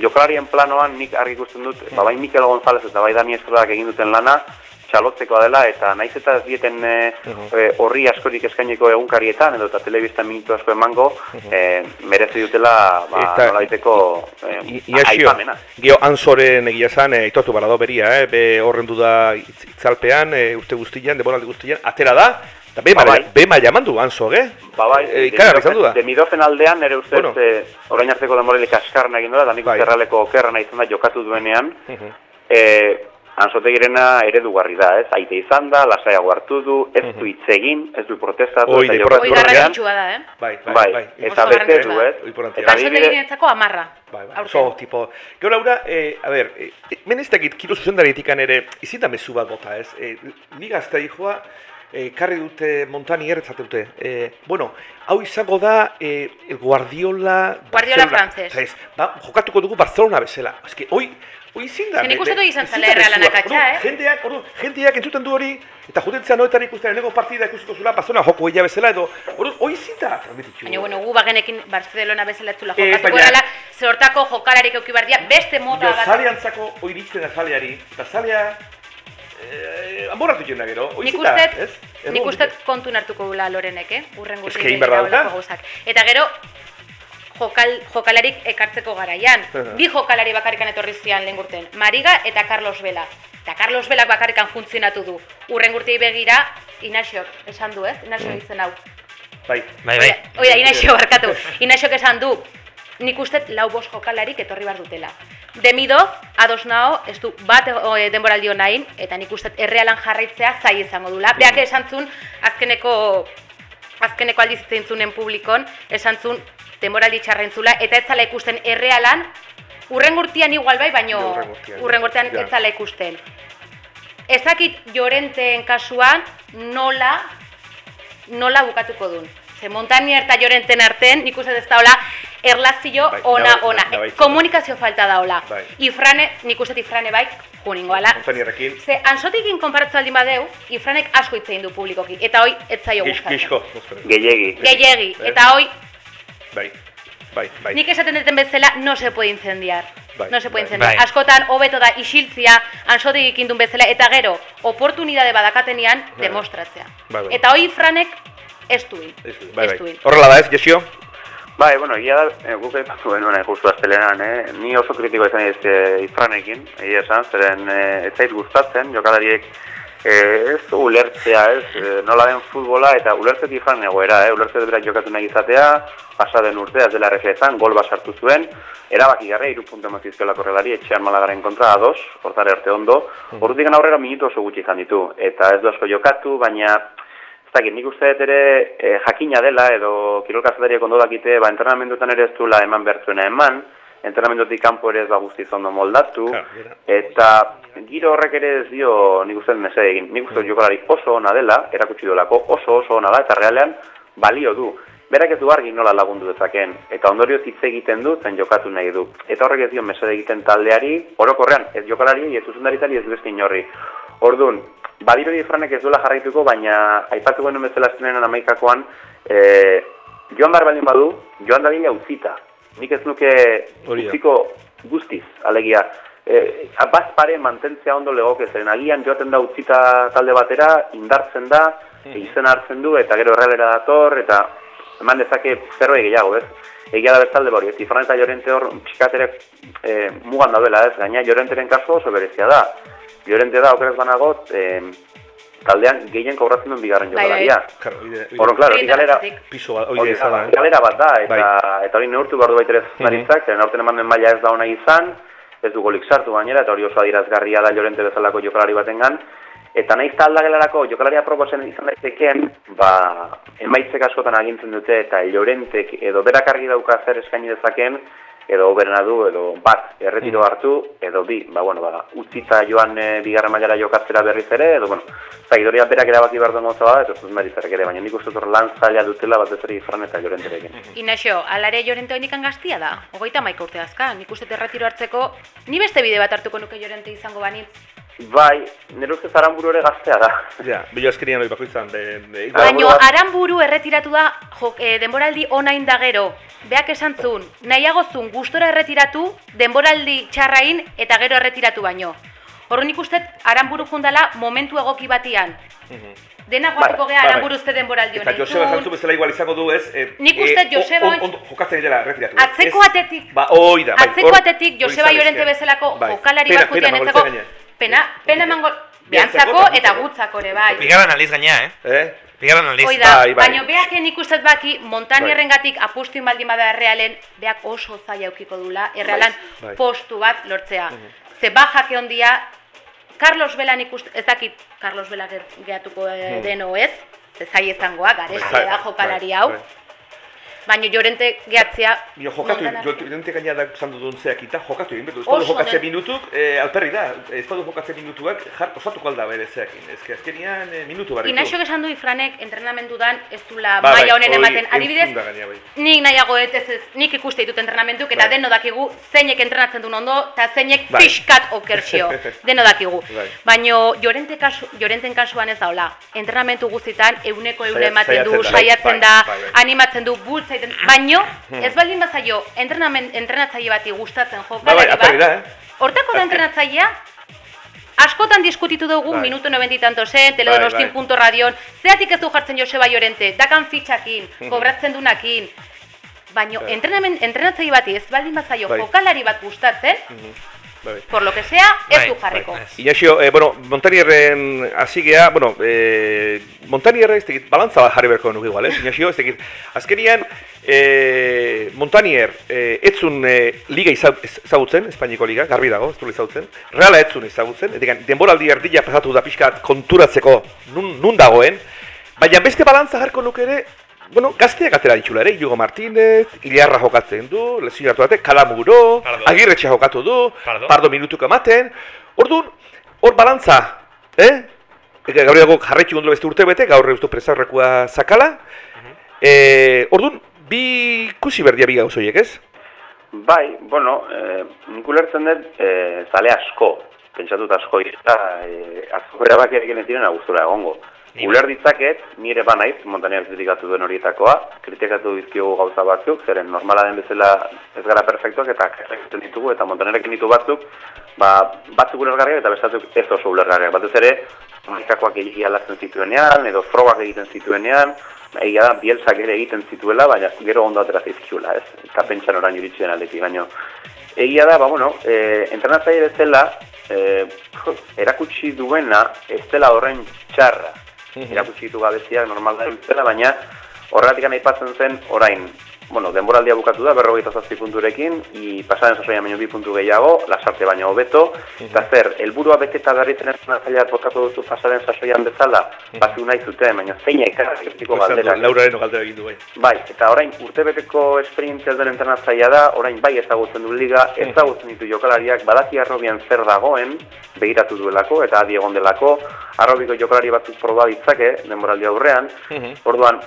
Speaker 5: jokalarien planoan nik argi ikusten dut, ba, bai Mikel González eta bai Dani Estradak egin duten lana, txalotzekoa dela, eta naiz eta ez dieten e, e, horri askorik eskaineko egunkarietan, edo eta telebistan minutu asko emango, e, merezi dutela, ba,
Speaker 3: Eta-
Speaker 5: nola diteko, e, aipamena.
Speaker 3: gio anzoren egia zan, e, itotu bala do beria, eh? be horren duda itz- itzalpean, e, uste guztian, deboraldi guztian, atera da, eta be,
Speaker 5: Ba,
Speaker 3: maila,
Speaker 5: bai.
Speaker 3: maila mandu anzo, eh?
Speaker 5: Ba bai,
Speaker 3: e, ikara, izan du da.
Speaker 5: Demidofen aldean, nire ustez,
Speaker 3: Bueno.
Speaker 5: eh, orain arteko demorelik askarna egin duela, eta nik
Speaker 3: Bai.
Speaker 5: uste erraleko okerrena izan da jokatu duenean,
Speaker 3: Mhm.
Speaker 5: eh, anzotegirena eredugarri da, ez? Aite izan da, lasaiago hartu du, ez du hitz egin, ez du protestatu,
Speaker 3: Hoi,
Speaker 5: eta
Speaker 3: de-
Speaker 5: jokatu
Speaker 4: garrantzitsua da, eh?
Speaker 3: Bai, bai,
Speaker 5: bai,
Speaker 3: bai.
Speaker 5: eta bete du, ez? Eta
Speaker 4: Eta
Speaker 5: adibidez-
Speaker 4: entzako amarra.
Speaker 3: Bai, bai,
Speaker 4: aurten.
Speaker 3: oso, tipo... Gero Laura, eh, a ber, eh, men ez dakit, kilo zuzendarietik ere, izin da mezu bat bota, ez? Eh, ni gazta dijoa, eh, karri dute Montanier, etzate dute. Eh, bueno, hau izango da, el Guardiola...
Speaker 4: Guardiola.
Speaker 3: Osea, ez, ba, jokatuko dugu Barcelona bezala. Ez que, hoi, hoi izin da...
Speaker 4: Ez que nik uste
Speaker 3: me-
Speaker 4: dut izan zela
Speaker 3: mezua.
Speaker 4: nakatsa,
Speaker 3: Orduan,
Speaker 4: eh?
Speaker 3: Jendeak, ordu, jendeak entzuten du hori, eta jutentzea noetan ikusten lehenengo partida ikusiko zula, Barcelona joko egia bezala, edo, ordu, hoi izin da, transmititu.
Speaker 4: Baina, bueno, gu bagenekin Barcelona bezala ez zula
Speaker 3: Eh,
Speaker 4: jokatuko erala, zehortako jokalarik euki bardia, beste mota
Speaker 3: Jo,
Speaker 4: bat.
Speaker 3: zaleantzako hori iristen da zaleari, eta zalea... Eh, amorratu jena gero, hori
Speaker 4: Nik
Speaker 3: zita,
Speaker 4: ustet,
Speaker 3: ez?
Speaker 4: nik
Speaker 3: Erru-
Speaker 4: ustet kontu nartuko gula lorenek, eh? Urren
Speaker 3: dauka.
Speaker 4: gauzak. Eta gero, jokal, jokalarik ekartzeko garaian.
Speaker 3: Aha.
Speaker 4: Bi jokalari bakarrikan etorri zian lehen urten. Mariga eta Carlos Vela. Eta Carlos Velak bakarrikan funtzionatu du. Urren urtei begira, Inaxiok, esan du, ez? Inaxio
Speaker 3: Mm.
Speaker 4: izen hau.
Speaker 3: Bai,
Speaker 2: Bai, bai.
Speaker 4: Oida, Inaxio barkatu. Inaxiok esan du, nik ustet lau bost jokalarik etorri bar dutela. Demidoz, ados nao, ez du bat e, denboraldi nahin, eta nik ustet errealan jarraitzea zai izango dula. Beak esan zun, azkeneko, azkeneko aldiz zunen publikon, esan zun, denboraldi txarrentzula, eta ez zala ikusten errealan, urren igual bai, baino urren urtean ez zala ikusten. Ez dakit Llorenteen kasuan nola nola bukatuko duen. Ze Montanier eta Llorenten artean, nik uste ez da hola, erlazio
Speaker 3: Bai,
Speaker 4: ona,
Speaker 3: nabai-
Speaker 4: ona.
Speaker 3: nabai-
Speaker 4: Komunikazio falta da hola.
Speaker 3: Bai.
Speaker 4: Ifrane, nik uste Ifrane bai, juningo ala.
Speaker 3: Montanierrekin.
Speaker 4: Ze ansotikin konparatzu aldin badeu, Ifranek asko hitz egin du publikoki, eta hoi ez zaio gustatzen.
Speaker 3: Gixko. Bai,
Speaker 5: Gehiegi.
Speaker 4: Gehiegi,
Speaker 3: Bai.
Speaker 4: eta hoi,
Speaker 3: Bai, bai, bai.
Speaker 4: nik esaten duten bezala, no se puede incendiar.
Speaker 3: Bai,
Speaker 4: no se puede
Speaker 3: bai.
Speaker 4: incendiar.
Speaker 2: Bai.
Speaker 4: Askotan, hobeto da isiltzia, ansotik indun bezala, eta gero, oportunidade badakatenian, demostratzea.
Speaker 3: Bai, bai.
Speaker 4: Eta hoi Ifranek ez duin.
Speaker 3: Du, bai, bai. Horrela da ez, Josio?
Speaker 5: Bai, bueno, egia da, e, guk aipatu genuen eh, justu astelenan, eh? Ni oso kritiko izan ez e, Ifranekin, egia esan, zeren e, ez zait gustatzen, jokalariek e, ez du ulertzea, ez, e, nola den futbola, eta ulertzet Ifran egoera, eh? Ulertzet berak jokatu nahi izatea, pasa den urtea, ez dela reflexan, gol bat sartu zuen, erabaki garra, iru puntu emazizkiola korrelari, etxean malagaren kontra, ados, hortare arte ondo, horretik aurrera minutu oso gutxi izan ditu, eta ez du asko jokatu, baina dakit, nik uste dut ere e, jakina dela edo kirolkazatariak ondo dakite, ba, entrenamenduetan ere ez duela eman behartzuena eman, entrenamendutik kanpo ere ez ba guztiz ondo moldatu, eta giro horrek ere ez dio nik uste mesede egin. Nik uste dut jokalari oso ona dela, erakutsi duelako oso oso ona da, eta realean balio du. berak ez du argi nola lagundu dezakeen, eta ondorioz hitz egiten du, zen jokatu nahi du. Eta horrek ez dio mesede egiten taldeari, orokorrean, ez jokalari, ez zuzendaritari, ez beste inorri. Orduan, badirudi franek ez duela jarraituko, baina aipatu genuen bezala azkenean amaikakoan, e, joan behar baldin badu, joan dadila utzita. Nik ez nuke
Speaker 3: da.
Speaker 5: utziko guztiz, alegia. E, bat pare mantentzea ondo legoke zen, agian joaten da utzita talde batera, indartzen da, izen hartzen du, eta gero erralera dator, eta eman dezake zerbait gehiago, ez? Egia da bestalde hori, ez? Ifran eta Llorente hor txikaterek e, mugan daudela, ez? Gaina Llorenteren kasu oso berezia da. Llorente da, okeraz banagot, e, taldean gehien kobratzen duen bigarren
Speaker 4: Bai, bai.
Speaker 5: jokalaria.
Speaker 3: Claro,
Speaker 4: Hori
Speaker 5: galera,
Speaker 3: piso bat,
Speaker 5: hori da,
Speaker 3: eh?
Speaker 5: galera bat da, eta,
Speaker 3: Bai.
Speaker 5: eta hori neurtu behar du baita ere zuzendaritzak, zeren aurten eman den maila ez da ona izan, ez du golik sartu gainera, eta hori oso adirazgarria da Llorente bezalako jokalari batengan, eta nahiz ta aldagelarako jokalaria proposen izan daitekeen, ba, emaitzek askotan agintzen dute, eta Llorentek edo berak argi dauka zer eskaini dezakeen, edo oberena du, edo bat erretiro hartu, edo bi, ba, bueno, ba, utzita joan e, bigarren mailara jokatzera berriz ere, edo, bueno, zaidoria berak erabaki behar duen gauza da, eta zuzendaritzarek ere, baina nik uste dut lan zaila dutela bat ez ere Fran eta Llorenterekin.
Speaker 4: Inaxo, alare Llorente oindikan gaztia da, hogeita maika urte azka, nik uste erretiro hartzeko, ni beste bide bat hartuko nuke Llorente izango banitz.
Speaker 5: Bai, nire ustez Aramburu ere gaztea da.
Speaker 3: Ja, bilo azkenian hori bakoitzan, de, de,
Speaker 5: Bai.
Speaker 4: Baina aranburu erretiratu da jo, e, denboraldi onain da gero. Beak esan zuen, nahiago zuen gustora erretiratu, denboraldi txarrain eta gero erretiratu baino. Horro nik uste aranburu jundala momentu egoki batian. Dena guatuko
Speaker 3: Bai,
Speaker 4: gea
Speaker 3: bai,
Speaker 4: aranburu
Speaker 3: bai.
Speaker 4: uste denboraldi
Speaker 3: Eta Joseba
Speaker 4: honetan.
Speaker 3: Zantzu bezala igual izango du ez... Eh,
Speaker 4: Nik uste
Speaker 3: eh,
Speaker 4: Joseba
Speaker 3: on-
Speaker 4: oin-
Speaker 3: ondo jokatzen dela erretiratu.
Speaker 4: Atzeko atetik.
Speaker 3: Ba, hoi da, bai.
Speaker 4: Atzeko atetik Joseba Llorente bezalako
Speaker 3: Bai.
Speaker 4: jokalari bat
Speaker 3: pena litzake gainera.
Speaker 4: pena, pena emango,
Speaker 3: Behantzako eta gutzako.
Speaker 4: ere bai.
Speaker 2: Bigarren aldiz gaina, eh?
Speaker 3: Eh?
Speaker 2: Bigarren aldiz.
Speaker 4: Hoi da,
Speaker 3: Bai, bai.
Speaker 4: baina beak nik uste baki Montanierrengatik apustu baldin bada errealen beak oso zaila eukiko dula errealan
Speaker 3: Bai.
Speaker 4: postu bat lortzea. Ze bajake ondia Carlos Vela nik uste, ez dakit Carlos Vela ge- gehatuko eh, deno ez, ze zai izangoa, garezia
Speaker 3: Bai,
Speaker 4: da jokalari
Speaker 3: bai,
Speaker 4: hau.
Speaker 3: bai.
Speaker 4: Baina Llorente gehatzea
Speaker 3: Jo, jokatu, idente gaina da zan duen zeakita, jokatu egin betu. Ez
Speaker 4: ondo.
Speaker 3: minutuk, eh, alperri da. Ez badu jokatzen minutuak, jar, osatuko alda bere zeakin. Ez azkenian eh, minutu barritu.
Speaker 4: Inaxok esan du Ifranek entrenamendudan ez dula
Speaker 3: Ba,
Speaker 4: maila honen ematen. Adibidez,
Speaker 3: gainera, bai.
Speaker 4: nik nahiago ez, ez, nik ikuste ditut entrenamentuk eta
Speaker 3: Bai.
Speaker 4: deno dakigu zeinek entrenatzen duen ondo eta zeinek
Speaker 3: Bai.
Speaker 4: pixkat okerxio. deno dakigu.
Speaker 3: Bai.
Speaker 4: Baino Llorente kasu, Llorenten kasuan ez da hola. Entrenamentu guztietan euneko eune ematen du,
Speaker 3: saiatzen da. Bai,
Speaker 4: da,
Speaker 3: bai, bai.
Speaker 4: animatzen du, bultzaiten, baino ez baldin bazaio entrenatzaile bati gustatzen
Speaker 3: Bai,
Speaker 4: jokalari
Speaker 3: bai, alperri da,
Speaker 4: bat,
Speaker 3: eh?
Speaker 4: hortako da entrenatzailea, askotan diskutitu dugu,
Speaker 3: Bai.
Speaker 4: minuto 90 y tanto zen,
Speaker 3: Bai,
Speaker 4: teledonostin
Speaker 3: bai.
Speaker 4: punto radion, zeatik ez du jartzen Joseba Llorente, dakan fitxakin, kobratzen dunakin, baino
Speaker 3: Bai.
Speaker 4: entrenamen, entrenatzaile bati ez baldin bazaio
Speaker 3: Bai.
Speaker 4: jokalari bat gustatzen,
Speaker 3: Bai.
Speaker 4: por lo que sea, ez
Speaker 2: Bai,
Speaker 4: du jarriko.
Speaker 2: bai, ez.
Speaker 3: Inaxio, eh, bueno, Montanierren hasi gea, bueno, eh, Montanierre ez tekit, balantza bat jarri beharko nuke igual, ez? Inaxio, ez tekit, azkenian, eh, Montanier, eh, etzun eh, liga ezagutzen, Espainiko liga, garbi dago, ez du ezagutzen, Reala etzun ezagutzen, eta denboraldi erdila pasatu da pixkat konturatzeko nun, nun dagoen, baina beste balantza jarko nuke ere, bueno, gazteak atera ditxula ere, Iugo Martínez, Iliarra jokatzen du, lezio hartu bate, Kalamuro. Agirretxe jokatu du,
Speaker 2: Pardo.
Speaker 3: Pardo minutuko ematen, orduan, hor balantza, eh? Eka gaur dago jarretxu gondolo beste urte bete, gaur eustu presaurrekoa zakala, eh, orduan, bi kusi berdia bi gauz horiek, ez?
Speaker 5: Bai, bueno, eh, nik ulertzen dut eh, zale asko, pentsatut asko eta eh, asko erabakiarekin ez diren agustura egongo. Uler ditzaket, nire banaiz, Montaneak kritikatu duen horietakoa, kritikatu dizkiogu gauza batzuk, zeren normala den bezala ez gara perfektuak eta egiten ditugu, eta Montanerekin ditu batzuk, ba, batzuk ulergarriak eta bestatzuk ez oso ulergarriak. Batez ere, maikakoak egia aldatzen zituenean, edo frogak egiten zituenean, egia da, bielsak ere egiten zituela, baina gero ondo atera zaizkiula, ez? Eta pentsan orain den aldetik, baino. Egia da, ba, bueno, e, entrenatzaile bezala, e, jo, erakutsi duena ez dela horren txarra. Erakutsi ditu gabeziak normal da baina horregatik aipatzen zen orain, bueno, denboraldia bukatu da, berrogeita zazpi punturekin, i pasaren sasoian baino bi puntu gehiago, lasarte baino hobeto, eta zer, helburua beteta berriz entrenatzailea botako duzu pasaren sasoian bezala, batzuk nahi zuten, baina zeina ikarriko galderak.
Speaker 3: Lauraren galdera egin du bai.
Speaker 5: Bai, eta orain urtebeteko esperientzia den entrenatzailea da, orain bai ezagutzen du liga, ezagutzen ditu jokalariak, badaki arrobian zer dagoen, begiratu duelako eta adi egon delako, arrobiko jokalari batzuk proba ditzake, denboraldi aurrean, orduan,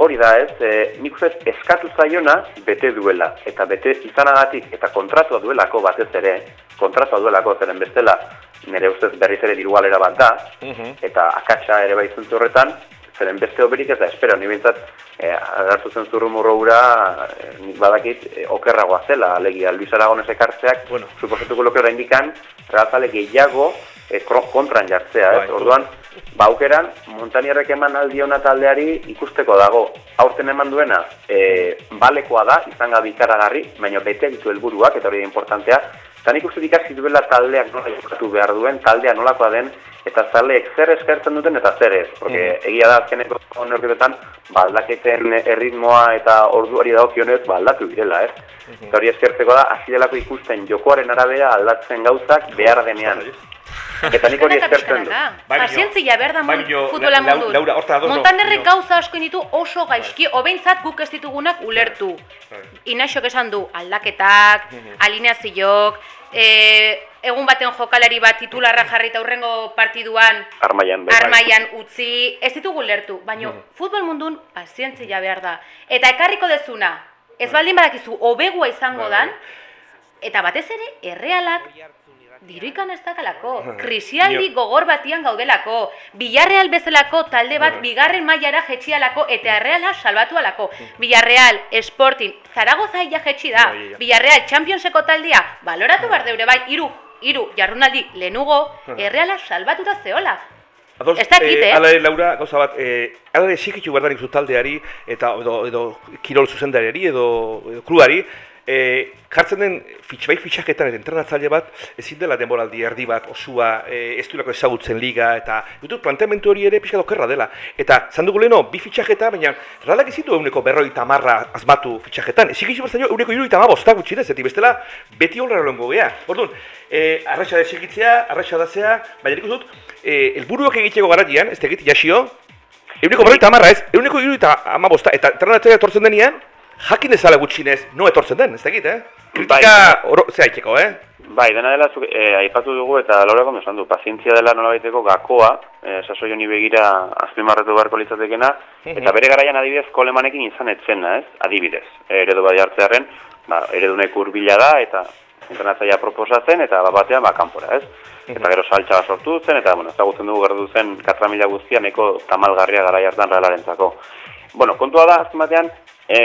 Speaker 5: hori da ez, e, nik uste eskatu zaiona bete duela, eta bete izanagatik, eta kontratua duelako batez ere, kontratua duelako zeren bestela, nire ustez berriz ere diru galera bat da, eta akatsa ere bai zuntzu horretan, zeren beste oberik ez da, espero, ni bintzat, e, agertu zen zurrumurro hura, e, nik badakit, e, okerragoa zela, alegia, Luis Aragones ekartzeak,
Speaker 3: Bueno.
Speaker 5: suposatuko lokera indikan, realzale gehiago e, kontran jartzea, ez?
Speaker 3: Bai,
Speaker 5: Orduan, baukeran, montanierrek eman aldi ona taldeari ikusteko dago. Aurten eman duena, e, balekoa da, izan gabe ikaragarri, baina bete ditu helburuak eta hori da importantea. Eta nik uste ikasi duela taldeak nola jokatu behar duen, taldea nolakoa den, eta zaleek zer eskertzen duten eta zer ez. Porque egia da azkeneko neurketetan, ba, aldaketen erritmoa eta orduari dagokionez, ba, aldatu direla, ez? Eta hori eskertzeko da, hasi delako ikusten jokoaren arabera aldatzen gauzak behar denean. Eta nik hori eskertzen du.
Speaker 3: Bai,
Speaker 4: Pazientzia behar da
Speaker 3: bai,
Speaker 4: futbola
Speaker 3: La-
Speaker 4: mundu.
Speaker 3: Laura, horta
Speaker 4: Montanerrek
Speaker 3: no.
Speaker 4: gauza asko ditu oso gaizki, obeintzat guk ez ditugunak ulertu.
Speaker 3: Bai.
Speaker 4: Inaxok esan du, aldaketak, alineazioak, e, egun baten jokalari bat titularra jarri eta hurrengo partiduan
Speaker 5: Armaian, bai.
Speaker 4: armaian utzi, ez ditugu lertu, baina futbol mundun pazientzia behar da. Eta ekarriko dezuna, ez baldin badakizu, hobegua izango
Speaker 3: Bai.
Speaker 4: dan, eta batez ere, errealak diruikan ez dakalako, krisialdi
Speaker 3: Nio.
Speaker 4: gogor batian gaudelako, Villarreal bezalako talde bat
Speaker 3: Bai.
Speaker 4: bigarren mailara jetxialako eta erreala salbatu alako. Villarreal, Sporting, Zaragoza ia jetxi da,
Speaker 3: Bai.
Speaker 4: Villarreal Championseko taldea, baloratu behar deure bai, iru, iru, jarrunaldi lehenugo, erreala salbatuta zeola.
Speaker 3: Ados,
Speaker 4: Ez dakit, eh?
Speaker 3: Hala ere, Laura, gauza bat, eh, hala ere zikitu behar zu taldeari, eta edo, edo kirol zuzendariari, edo, edo kluari, eh, jartzen den fitx, bai fitxaketan eta entrenatzaile bat, ezin dela denboraldi erdi bat, osua, eh, ez duelako ezagutzen liga, eta dut planteamentu hori ere pixka okerra dela. Eta, zan dugu leheno, bi fitxaketa, baina realak ezin du euneko berroi tamarra azmatu fitxaketan. Ezik izu berzaio euneko irui tamabostak gutxinez, zeti bestela beti holra longo gea. Orduan, eh, arraxa da esekitzea, arraxa da zea, baina nik dut, eh, elburuak egiteko garatian, ez tegit jasio, euneko berroi tamarra ez, euneko irui tamabosta, eta entrenatzea etortzen denean, jakin dezala gutxinez, no etortzen den, ez tegit, eh? Kritika, oro, zea itxeko, eh?
Speaker 5: Bai, dena dela zuk, e, aipatu dugu eta Laura esan du, pazientzia dela nolabaiteko gakoa, e, sasoi honi begira azpimarratu beharko litzatekena, eta bere garaian adibidez kolemanekin izan etzena, ez? Adibidez, e, eredu bai hartzearen, ba, eredunek urbila da eta internatzaia proposatzen eta bat batean ba kanpora, ez? Eta gero saltza sortu zen eta bueno, ezagutzen dugu gertu zen 4000 guztia neko tamalgarria garai hartan Realarentzako. Bueno, kontua da azken batean, e,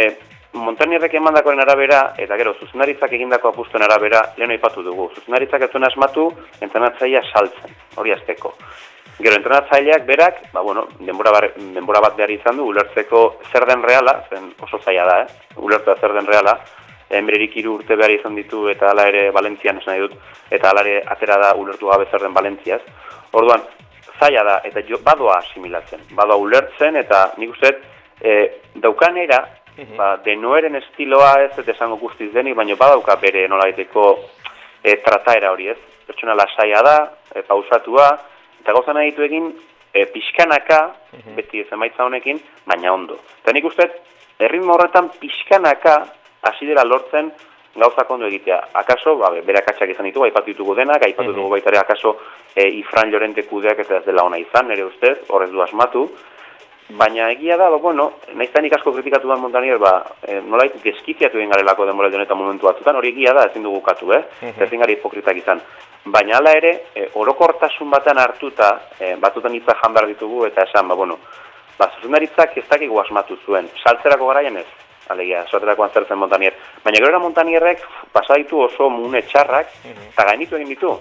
Speaker 5: Montanierrek emandakoren arabera eta gero zuzendaritzak egindako apustuen arabera lehen aipatu dugu. Zuzendaritzak ez zuen asmatu entrenatzailea saltzen, hori azteko. Gero entrenatzaileak berak, ba, bueno, denbora, bar, denbora bat behar izan du, ulertzeko zer den reala, zen oso zaila da, eh? ulertzea zer den reala, embererik hiru urte behar izan ditu eta hala ere Valentzian esan dut, eta hala ere atera da ulertu gabe zer den Valentziaz. Orduan, zaila da, eta jo, badoa asimilatzen, badoa ulertzen, eta nik uste, e, daukanera, ba, denoeren estiloa ez, eta esango guztiz denik, baina badauka bere nolaiteko e, trataera hori ez. Pertsona lasaia da, e, pausatua, eta gauza nahi ditu egin, e, pixkanaka, beti ez emaitza honekin, baina ondo. Eta nik uste, erritmo horretan pixkanaka hasi dela lortzen gauzak ondo egitea. Akaso, ba, bere akatsak izan ditugu, aipatu ditugu denak, aipatu dugu baita ere akaso e, Ifran Llorente kudeak eta ez dela ona izan, nire ustez, horrez du asmatu. Baina egia da, ba, bueno, naiztan asko kritikatu da Montanier, ba, e, nolait geskiziatu egin garelako denbora honetan momentu batzutan, hori egia da, ezin dugu katu, eh? Eta ezin gara hipokritak izan. Baina hala ere, e, orokortasun batean hartuta, e, batzutan hitza jan ditugu, eta esan, ba, bueno, ba, zuzendaritzak ez dakigu asmatu zuen, saltzerako garaian ez, alegia, esaterakoan zertzen Montanier. Baina gero Montanierrek pasa ditu oso mune txarrak, eta gainitu egin ditu.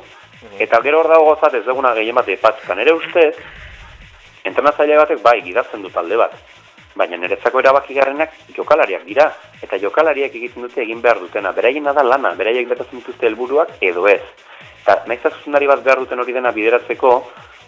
Speaker 5: Eta gero hor dago gozat ez duguna gehien bat epatzkan. Ere ustez, entrenatzaile batek bai, gidatzen du talde bat. Baina niretzako erabakigarrenak jokalariak dira. Eta jokalariak egiten dute egin behar dutena. Beraiena da lana, beraiek betatzen dituzte helburuak edo ez. Eta nahiz eta zuzendari bat behar duten hori dena bideratzeko,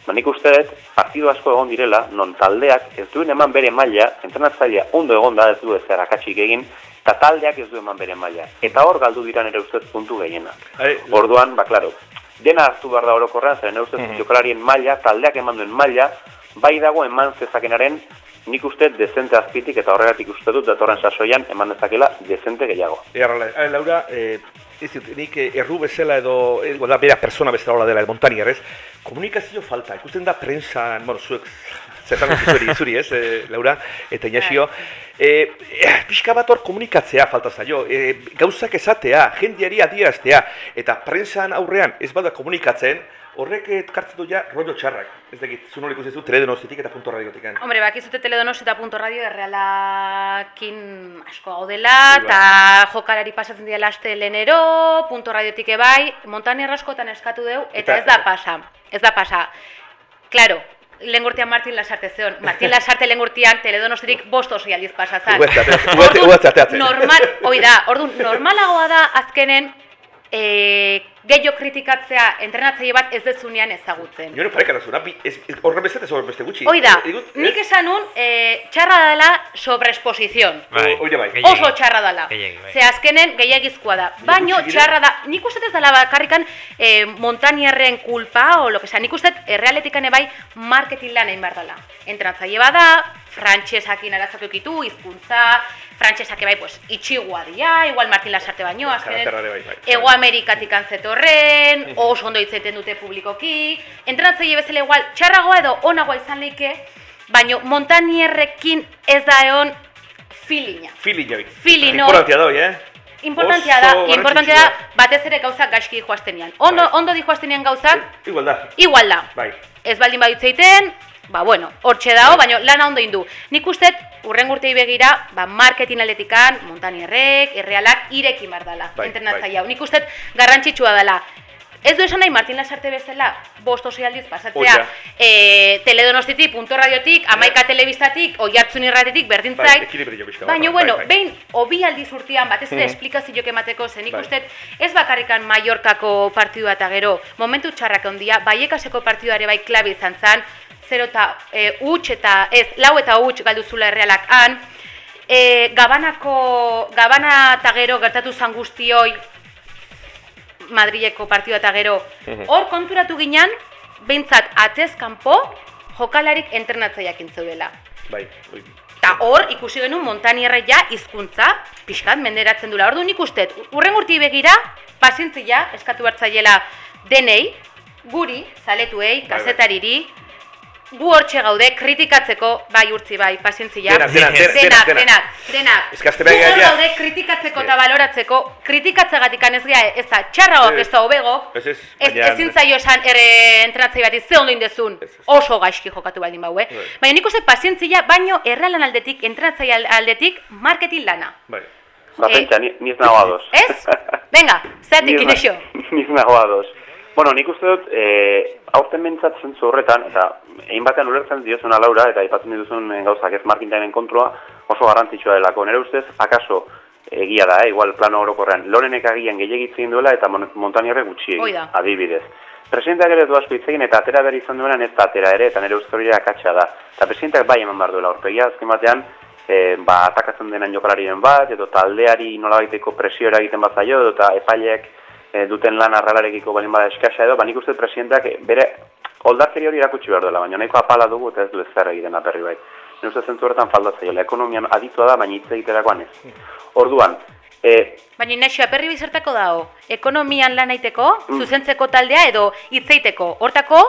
Speaker 5: ba nik uste dut, partidu asko egon direla, non taldeak ez duen eman bere maila, entrenatzailea ondo egon da ez du ez akatsik egin, eta taldeak ez du eman bere maila. Eta hor galdu dira nire ustez puntu gehienak. Orduan, ba, klaro, dena hartu behar da orokorrean, zeren ustez jokalarien maila, taldeak eman duen maila, bai dago eman zezakenaren nik uste dezente azpitik eta horregatik uste dut datorren sasoian eman dezakela dezente gehiago.
Speaker 3: Laura, eh, Laura eh, ez dut, nik eh, erru bezala edo, eh, da, bera persona bezala hola dela, Montanier, ez? Komunikazio falta, ikusten da prensan, bueno, zuek, zertan zuri, zuri, ez, eh, Laura, eta Inaxio, eh, pixka bat hor komunikatzea falta zaio, eh, gauzak esatea, jendiari adieraztea, eta prensan aurrean ez bada komunikatzen, horrek ekartzen du ja rollo txarrak. Ez dakit, zu nola ikusten zu, teledonostitik eta punto radiotik.
Speaker 4: Hombre, bakizute teledonos eta punto radio errealakin asko gaudela,
Speaker 3: Bai, bai.
Speaker 4: eta jokalari pasatzen dira aste lenero, punto radiotik ebai, Montanier askotan eskatu deu, eta
Speaker 3: Eta-
Speaker 4: ez da pasa, ez da pasa. Claro, lehen Martin Lasarte zeon. Martin Lasarte lehen urtean teledonostitik bost oso aldiz pasazan.
Speaker 3: Ugatze ateatzen.
Speaker 4: Normal, hoi da, ordu normalagoa da azkenen e, gehiago kritikatzea entrenatzaile bat ez dezunean ezagutzen.
Speaker 3: Nire parekara zuna, bi- ez- ez- horren beste eta horren beste gutxi.
Speaker 4: Hoi da,
Speaker 3: Eh, digut, ez?
Speaker 4: nik esan nun, e, txarra dela sobreexposizion.
Speaker 3: Bai. Bai.
Speaker 2: Gehiegi.
Speaker 4: Oso txarra dela.
Speaker 2: Bai.
Speaker 4: Ze azkenen gehiagizkoa da. Baino txarra da. Nik uste ez dela bakarrikan e, montanierren kulpa o lo que sea. Nik uste errealetikan ebai marketing lan egin behar dela. Entrenatzaile bada, frantsesakin arazak eukitu, hizkuntza, frantsesak ebai pues, itxigua dia, igual Martin Lasarte baino,
Speaker 3: Karakterra ere bai, bai.
Speaker 4: Ego Amerikatik antzetorren, oso ondo hitz dute publikoki, entrenatzaile bezala igual txarragoa edo onagoa izan leike, baino montanierrekin ez da egon feelinga.
Speaker 3: Feeling joi.
Speaker 4: Feeling, no.
Speaker 3: Importantia da eh?
Speaker 4: Importantea
Speaker 3: Oso
Speaker 4: da, importantea da batez ere gauzak gaizki joaztenean. Ondo,
Speaker 3: Bai.
Speaker 4: ondo dijoaztenean gauzak,
Speaker 3: Igual da.
Speaker 4: igual da.
Speaker 3: Bai.
Speaker 4: Ez baldin baditza egiten, ba bueno, hortxe dago, baina lana ondo indu. Nik uste urren urtei begira, ba marketing aldetikan, montanierrek, errealak irekin bar dala,
Speaker 3: Bai,
Speaker 4: entrenatzaile hau. Nik uste garrantzitsua dela. Ez du esan nahi Martin Lasarte bezala, bost oso aldiz pasatzea, e, teledonostitik, punto radiotik, amaika telebistatik, oi hartzun irratetik, berdin
Speaker 3: Bai,
Speaker 4: zait,
Speaker 3: bat,
Speaker 4: Baina,
Speaker 3: bai,
Speaker 4: bueno,
Speaker 3: bai.
Speaker 4: behin obi aldiz urtean, batez ere
Speaker 3: Mhm.
Speaker 4: esplikazioak emateko, zen nik
Speaker 3: Bai.
Speaker 4: ez bakarrikan Mallorcako partidua eta gero, momentu txarrak ondia, baiekaseko partidua bai klabe izan zen, zero eta e, huts eta ez, lau eta huts galduzula errealak han, e, gabanako, gabana eta gero gertatu zan guztioi, Madrileko partidua eta gero, hor konturatu ginen, behintzat atez kanpo jokalarik entrenatzaileak intzeudela.
Speaker 3: Bai, hoi.
Speaker 4: Eta hor, ikusi genuen montanierra ja hizkuntza pixkat menderatzen dula. Ordu nik uste, urren urti begira, pazientzia eskatu hartzaiela denei, guri, zaletuei,
Speaker 3: bai.
Speaker 4: Gu hortxe gaude, kritikatzeko, bai urtzi bai, pazientzia.
Speaker 3: Denak, denak, denak,
Speaker 4: denak,
Speaker 3: denak.
Speaker 4: Gu hor
Speaker 3: ja-
Speaker 4: gaude kritikatzeko eta baloratzeko, kritikatzegatik ez gea, ez da txarragoak
Speaker 3: Ez.
Speaker 4: da hobego,
Speaker 3: Ez,
Speaker 4: ezin zaio esan ere entrenatzei bat ze ondo indezun,
Speaker 3: ez.
Speaker 4: oso gaizki jokatu baldin bau, eh?
Speaker 3: Bai.
Speaker 4: Baina nik uste pazientzia, baino errealan aldetik, entrenatzaile al- aldetik, marketing lana.
Speaker 3: Bai.
Speaker 5: Ba,
Speaker 4: Eh,
Speaker 5: pentsa, ni, ni ez nago ados.
Speaker 4: Ez? Venga, zertik inexo.
Speaker 5: Ni ez nago ados. Bueno, nik uste dut, e, aurten bentsat zentzu horretan, eta egin batean ulertzen diozuna Laura, eta aipatzen dituzun eh, gauzak ez markintaren kontroa, oso garrantzitsua delako. Nere ustez, akaso, egia da, eh, igual plano orokorrean, lorenek agian gehiagitzen duela, eta mon- montanierre gutxi
Speaker 4: da.
Speaker 5: adibidez. Presidenteak ere du asko hitz egin eta atera behar izan duenan ez da atera ere, eta nire uste hori akatsa da. Eta presidenteak bai eman behar duela aurpegia, azken batean, e, ba, atakatzen denan jokalarien bat, edo taldeari nolabaiteko presioera egiten bat zaio, edo eta epaileek e, duten lan arralarekiko balin bada eskasa edo, ba nik uste presidenteak eh, bere oldarkeri hori erakutsi behar duela, baina nahiko apala dugu eta ez du ezer egiten aperri bai. Nire uste zentzu horretan faldatzaiola, ekonomian aditua da, baina hitz egiterakoan ez. Orduan, e,
Speaker 4: Baina inexo, aperri bizertako dago, ekonomian lan aiteko,
Speaker 5: Mm.
Speaker 4: zuzentzeko taldea edo hitzeiteko. Hortako,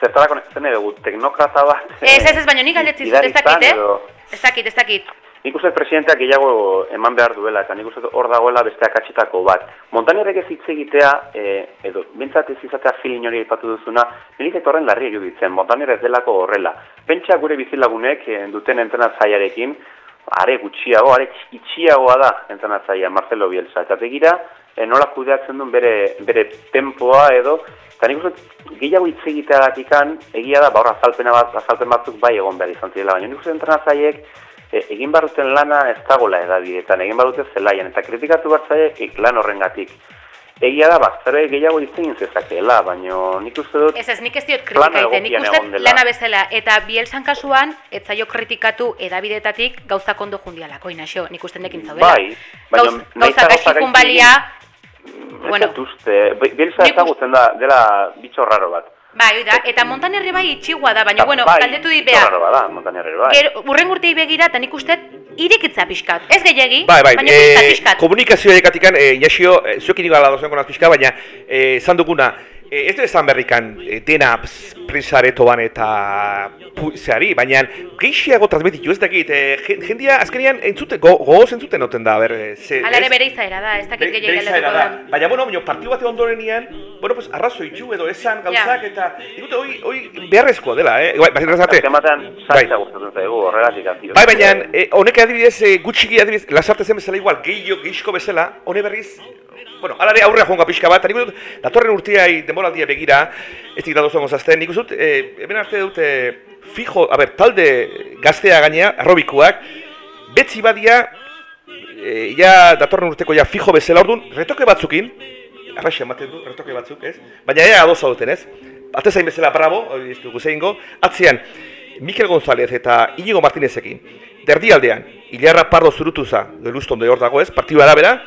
Speaker 5: zertarako zen dugu, teknokrata bat...
Speaker 4: ez ez ez, baina nik aldetzi zut, ez dakit, eh?
Speaker 5: edo-
Speaker 4: Ez dakit, ez dakit.
Speaker 5: Nik uste presidenteak gehiago eman behar duela, eta nik uste hor dagoela beste akatxetako bat. Montanierrek ez hitz egitea, e, edo, bintzat ez izatea filin hori aipatu duzuna, nirik eta horren larri eruditzen, Montaner ez delako horrela. Pentsa gure bizilagunek e, duten entrenatzaiarekin, are gutxiago, are itxiagoa da entrenatzaia Marcelo Bielsa. Eta begira, e, nola kudeatzen duen bere, bere tempoa edo, eta nik uste gehiago hitz egiteagatikan, egia da, ba hor azalpen batzuk bai egon behar izan zirela, baina nik uste entrenatzaiek, e, egin behar duten lana ez dagoela edabidetan, egin behar dute zelaian, eta kritikatu behar zaie lan horrengatik. Egia da, bat, zer gehiago hitz egin zezakeela, baina nik uste dut,
Speaker 4: Ez ez, nik ez diot
Speaker 5: Plano
Speaker 4: kritika egiten, nik uste lana bezala, eta bielsan kasuan, ez zaio kritikatu edabidetatik gauzak ondo jundialako, inaxo, nik uste nekin zaudela.
Speaker 5: Bai, baina
Speaker 4: Gauz,
Speaker 5: nahiz
Speaker 4: gauzak jun balia, bueno.
Speaker 5: dut uste, Bi- Bielsa ezagutzen da, dela bitxo raro bat.
Speaker 4: Bai, oida, eta montanerri bai itxigua da, baina,
Speaker 5: Eta
Speaker 4: bueno,
Speaker 5: bai,
Speaker 4: galdetu dit
Speaker 5: raro bada, Montanerre bai.
Speaker 4: Gero, urren urtei begira, eta nik uste irikitza pixkat. Ez gehiagi,
Speaker 3: Bai, bai,
Speaker 4: baina
Speaker 3: eh,
Speaker 4: pixkat.
Speaker 3: komunikazioa ekatikan, eh, Iasio, eh, zuekin igala dozen konaz pixka, baina eh, esan eh, ez du esan berrikan eh, dena prensaretoan eta zeari, baina gehiago transmititu, ez dakit, jen- jendia azkenean entzute, go, gogoz entzuten noten da, ber, ze, ez?
Speaker 4: bere izaera da, ez dakit
Speaker 3: Bere-
Speaker 4: gehiagi
Speaker 3: bere izaera
Speaker 4: aldatuko
Speaker 3: da.
Speaker 4: da.
Speaker 3: Baina, bueno, baina partidu bate ondorenean, bueno, pues, arrazo itxu edo esan gauzak eta, ikute, hoi, hoi beharrezkoa dela, eh? Bai, bai, zate,
Speaker 5: Azken batean,
Speaker 3: Bai.
Speaker 5: saltza gustatzen zaigu, horregatik antio.
Speaker 3: Bai, baina eh, honek adibidez, eh, gutxiki adibidez, lasarte zen bezala igual, gehiago, gehixko bezala, hone berriz, bueno, alare aurrea joango pixka bat, eta datorren urteai demoraldia begira, ez dik dadozen gozazten, nik uste dut, eh, hemen arte dut, eh, fijo, a ber, talde gaztea gainea, arrobikuak, betzi badia, eh, ja datorren urteko ja fijo bezala, orduan, retoke batzukin, arraxa ematen du, retoke batzuk, ez? Baina ea adoza duten, ez? Atezain bezala bravo, ez dugu zeingo, atzean, Mikel González eta Inigo Martinezekin, derdialdean, Ilarra Pardo Zurutuza, Deluston de hor dago ez, partidu arabera,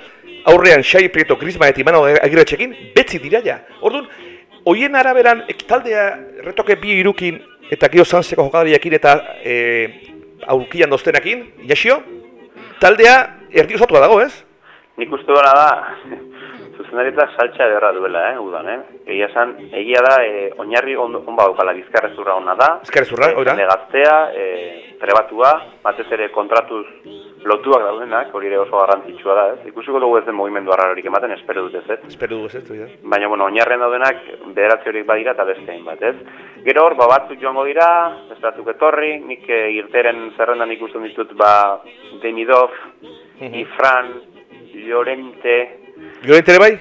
Speaker 3: aurrean Xai Prieto Griezmann eta Imano Agiretxekin, betzi dira ja. Orduan, hoien araberan, taldea retoke bi irukin, eta gio zantzeko jokadariekin eta e, aurkian doztenakin, jasio, taldea erdi osatua dago, ez?
Speaker 5: Nik uste duena da, zuzendaritzak saltxa ederra duela, eh, udan, eh? Egia esan, egia da, eh, oinarri on, on badukala bizkarrezurra ona da.
Speaker 3: Bizkarrezurra, hori da.
Speaker 5: Talde gaztea, eh, trebatua, batez ere kontratuz lotuak daudenak, hori ere oso garrantzitsua da, ez? Ikusiko dugu ez den mugimendu arrarorik ematen, espero dut ez, ez?
Speaker 3: Espero dugu ez, ez.
Speaker 5: Baina, bueno, oinarren daudenak bederatzi horiek badira eta beste hainbat, ez? Gero hor, ba, batzuk joango dira, ez batzuk etorri, nik eh, irteren zerrendan ikusten ditut, ba, Demidov, Ifran, Llorente,
Speaker 3: Llorente ere bai?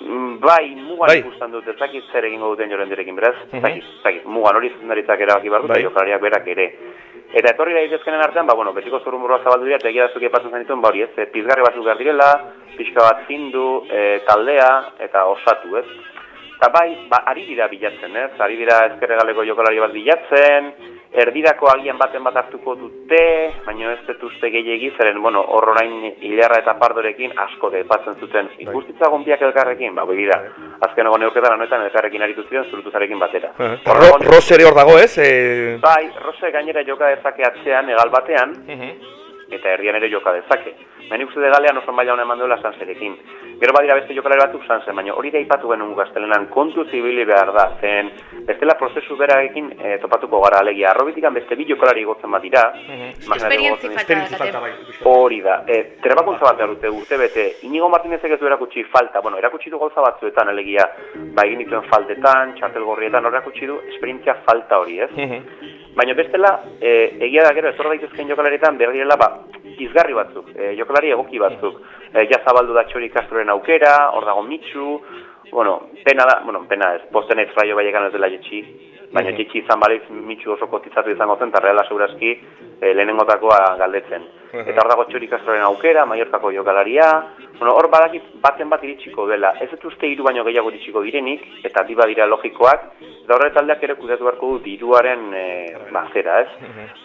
Speaker 5: mm, bai, mugan
Speaker 3: Bai.
Speaker 5: ikusten dut, ez dakit zer egingo duten Llorenterekin, beraz, ez
Speaker 3: Mhm.
Speaker 5: dakit, ez dakit, mugan hori zuzendaritzak erabaki behar dut,
Speaker 3: Bai.
Speaker 5: jokalariak berak ere. Eta etorri daitezkenen artean, ba, bueno, betiko zurrumurua zabaldu dira, eta egia da zuk aipatzen zenituen, ba hori ez, e, pizgarri batzuk behar direla, pixka bat zindu, e, taldea, eta osatu, ez? Eta bai, ba, ari dira bilatzen, ez? Ari dira ezkerregaleko jokalari bat bilatzen, erdirako agian baten bat hartuko dute, baina ez dut uste gehiegi, zeren, bueno, hor orain hilarra eta pardorekin asko depatzen zuten. Ikustitza gonbiak elkarrekin, ba, begira, azkeneko neurketan honetan elkarrekin aritu ziren zurutuzarekin batera.
Speaker 3: Eta Ro, Ros ere hor dago, ez? E...
Speaker 5: Bai, Rose gainera joka dezake atzean, egal batean, eta herrian ere joka dezake. Baina uste de galean oso maila hona eman duela Sanserekin. Gero badira beste jokalari batzuk Sansen, baina hori da ipatu genuen gaztelenan kontu zibili behar da, zen bestela prozesu berarekin e, topatuko gara alegia. Arrobitikan beste bi jokalari gotzen bat dira,
Speaker 4: Esperientzi falta
Speaker 3: bai.
Speaker 5: Hori da, e, trebakuntza bat behar dute urte bete, Inigo Martinezek ez du erakutsi falta, bueno, erakutsi du gauza batzuetan, alegia, ba egin dituen faltetan, txartel gorrietan, erakutsi du esperientzia falta hori, ez? Baina bestela, e, egia da gero, etorra daitezken jokalaretan behar direla, ba, izgarri batzuk, e, jokalari egoki batzuk. E, ja zabaldu da txori kastroren aukera, hor dago mitxu, bueno, pena da, bueno, pena ez, posten ez fraio baiekan ez dela jetxi, baina
Speaker 3: Mhm.
Speaker 5: jetxi izan baliz mitxu oso kotizatu izango zen, eta reala segurazki e, lehenengotakoa galdetzen. Eta hor dago kastroren aukera, Mallorcako jokalaria, bueno, hor badakit baten bat iritsiko dela. Ez dut uste hiru baino gehiago iritsiko direnik, eta bi badira logikoak, eta horre taldeak ere kudeatu beharko du diruaren e, ba, zera, ez?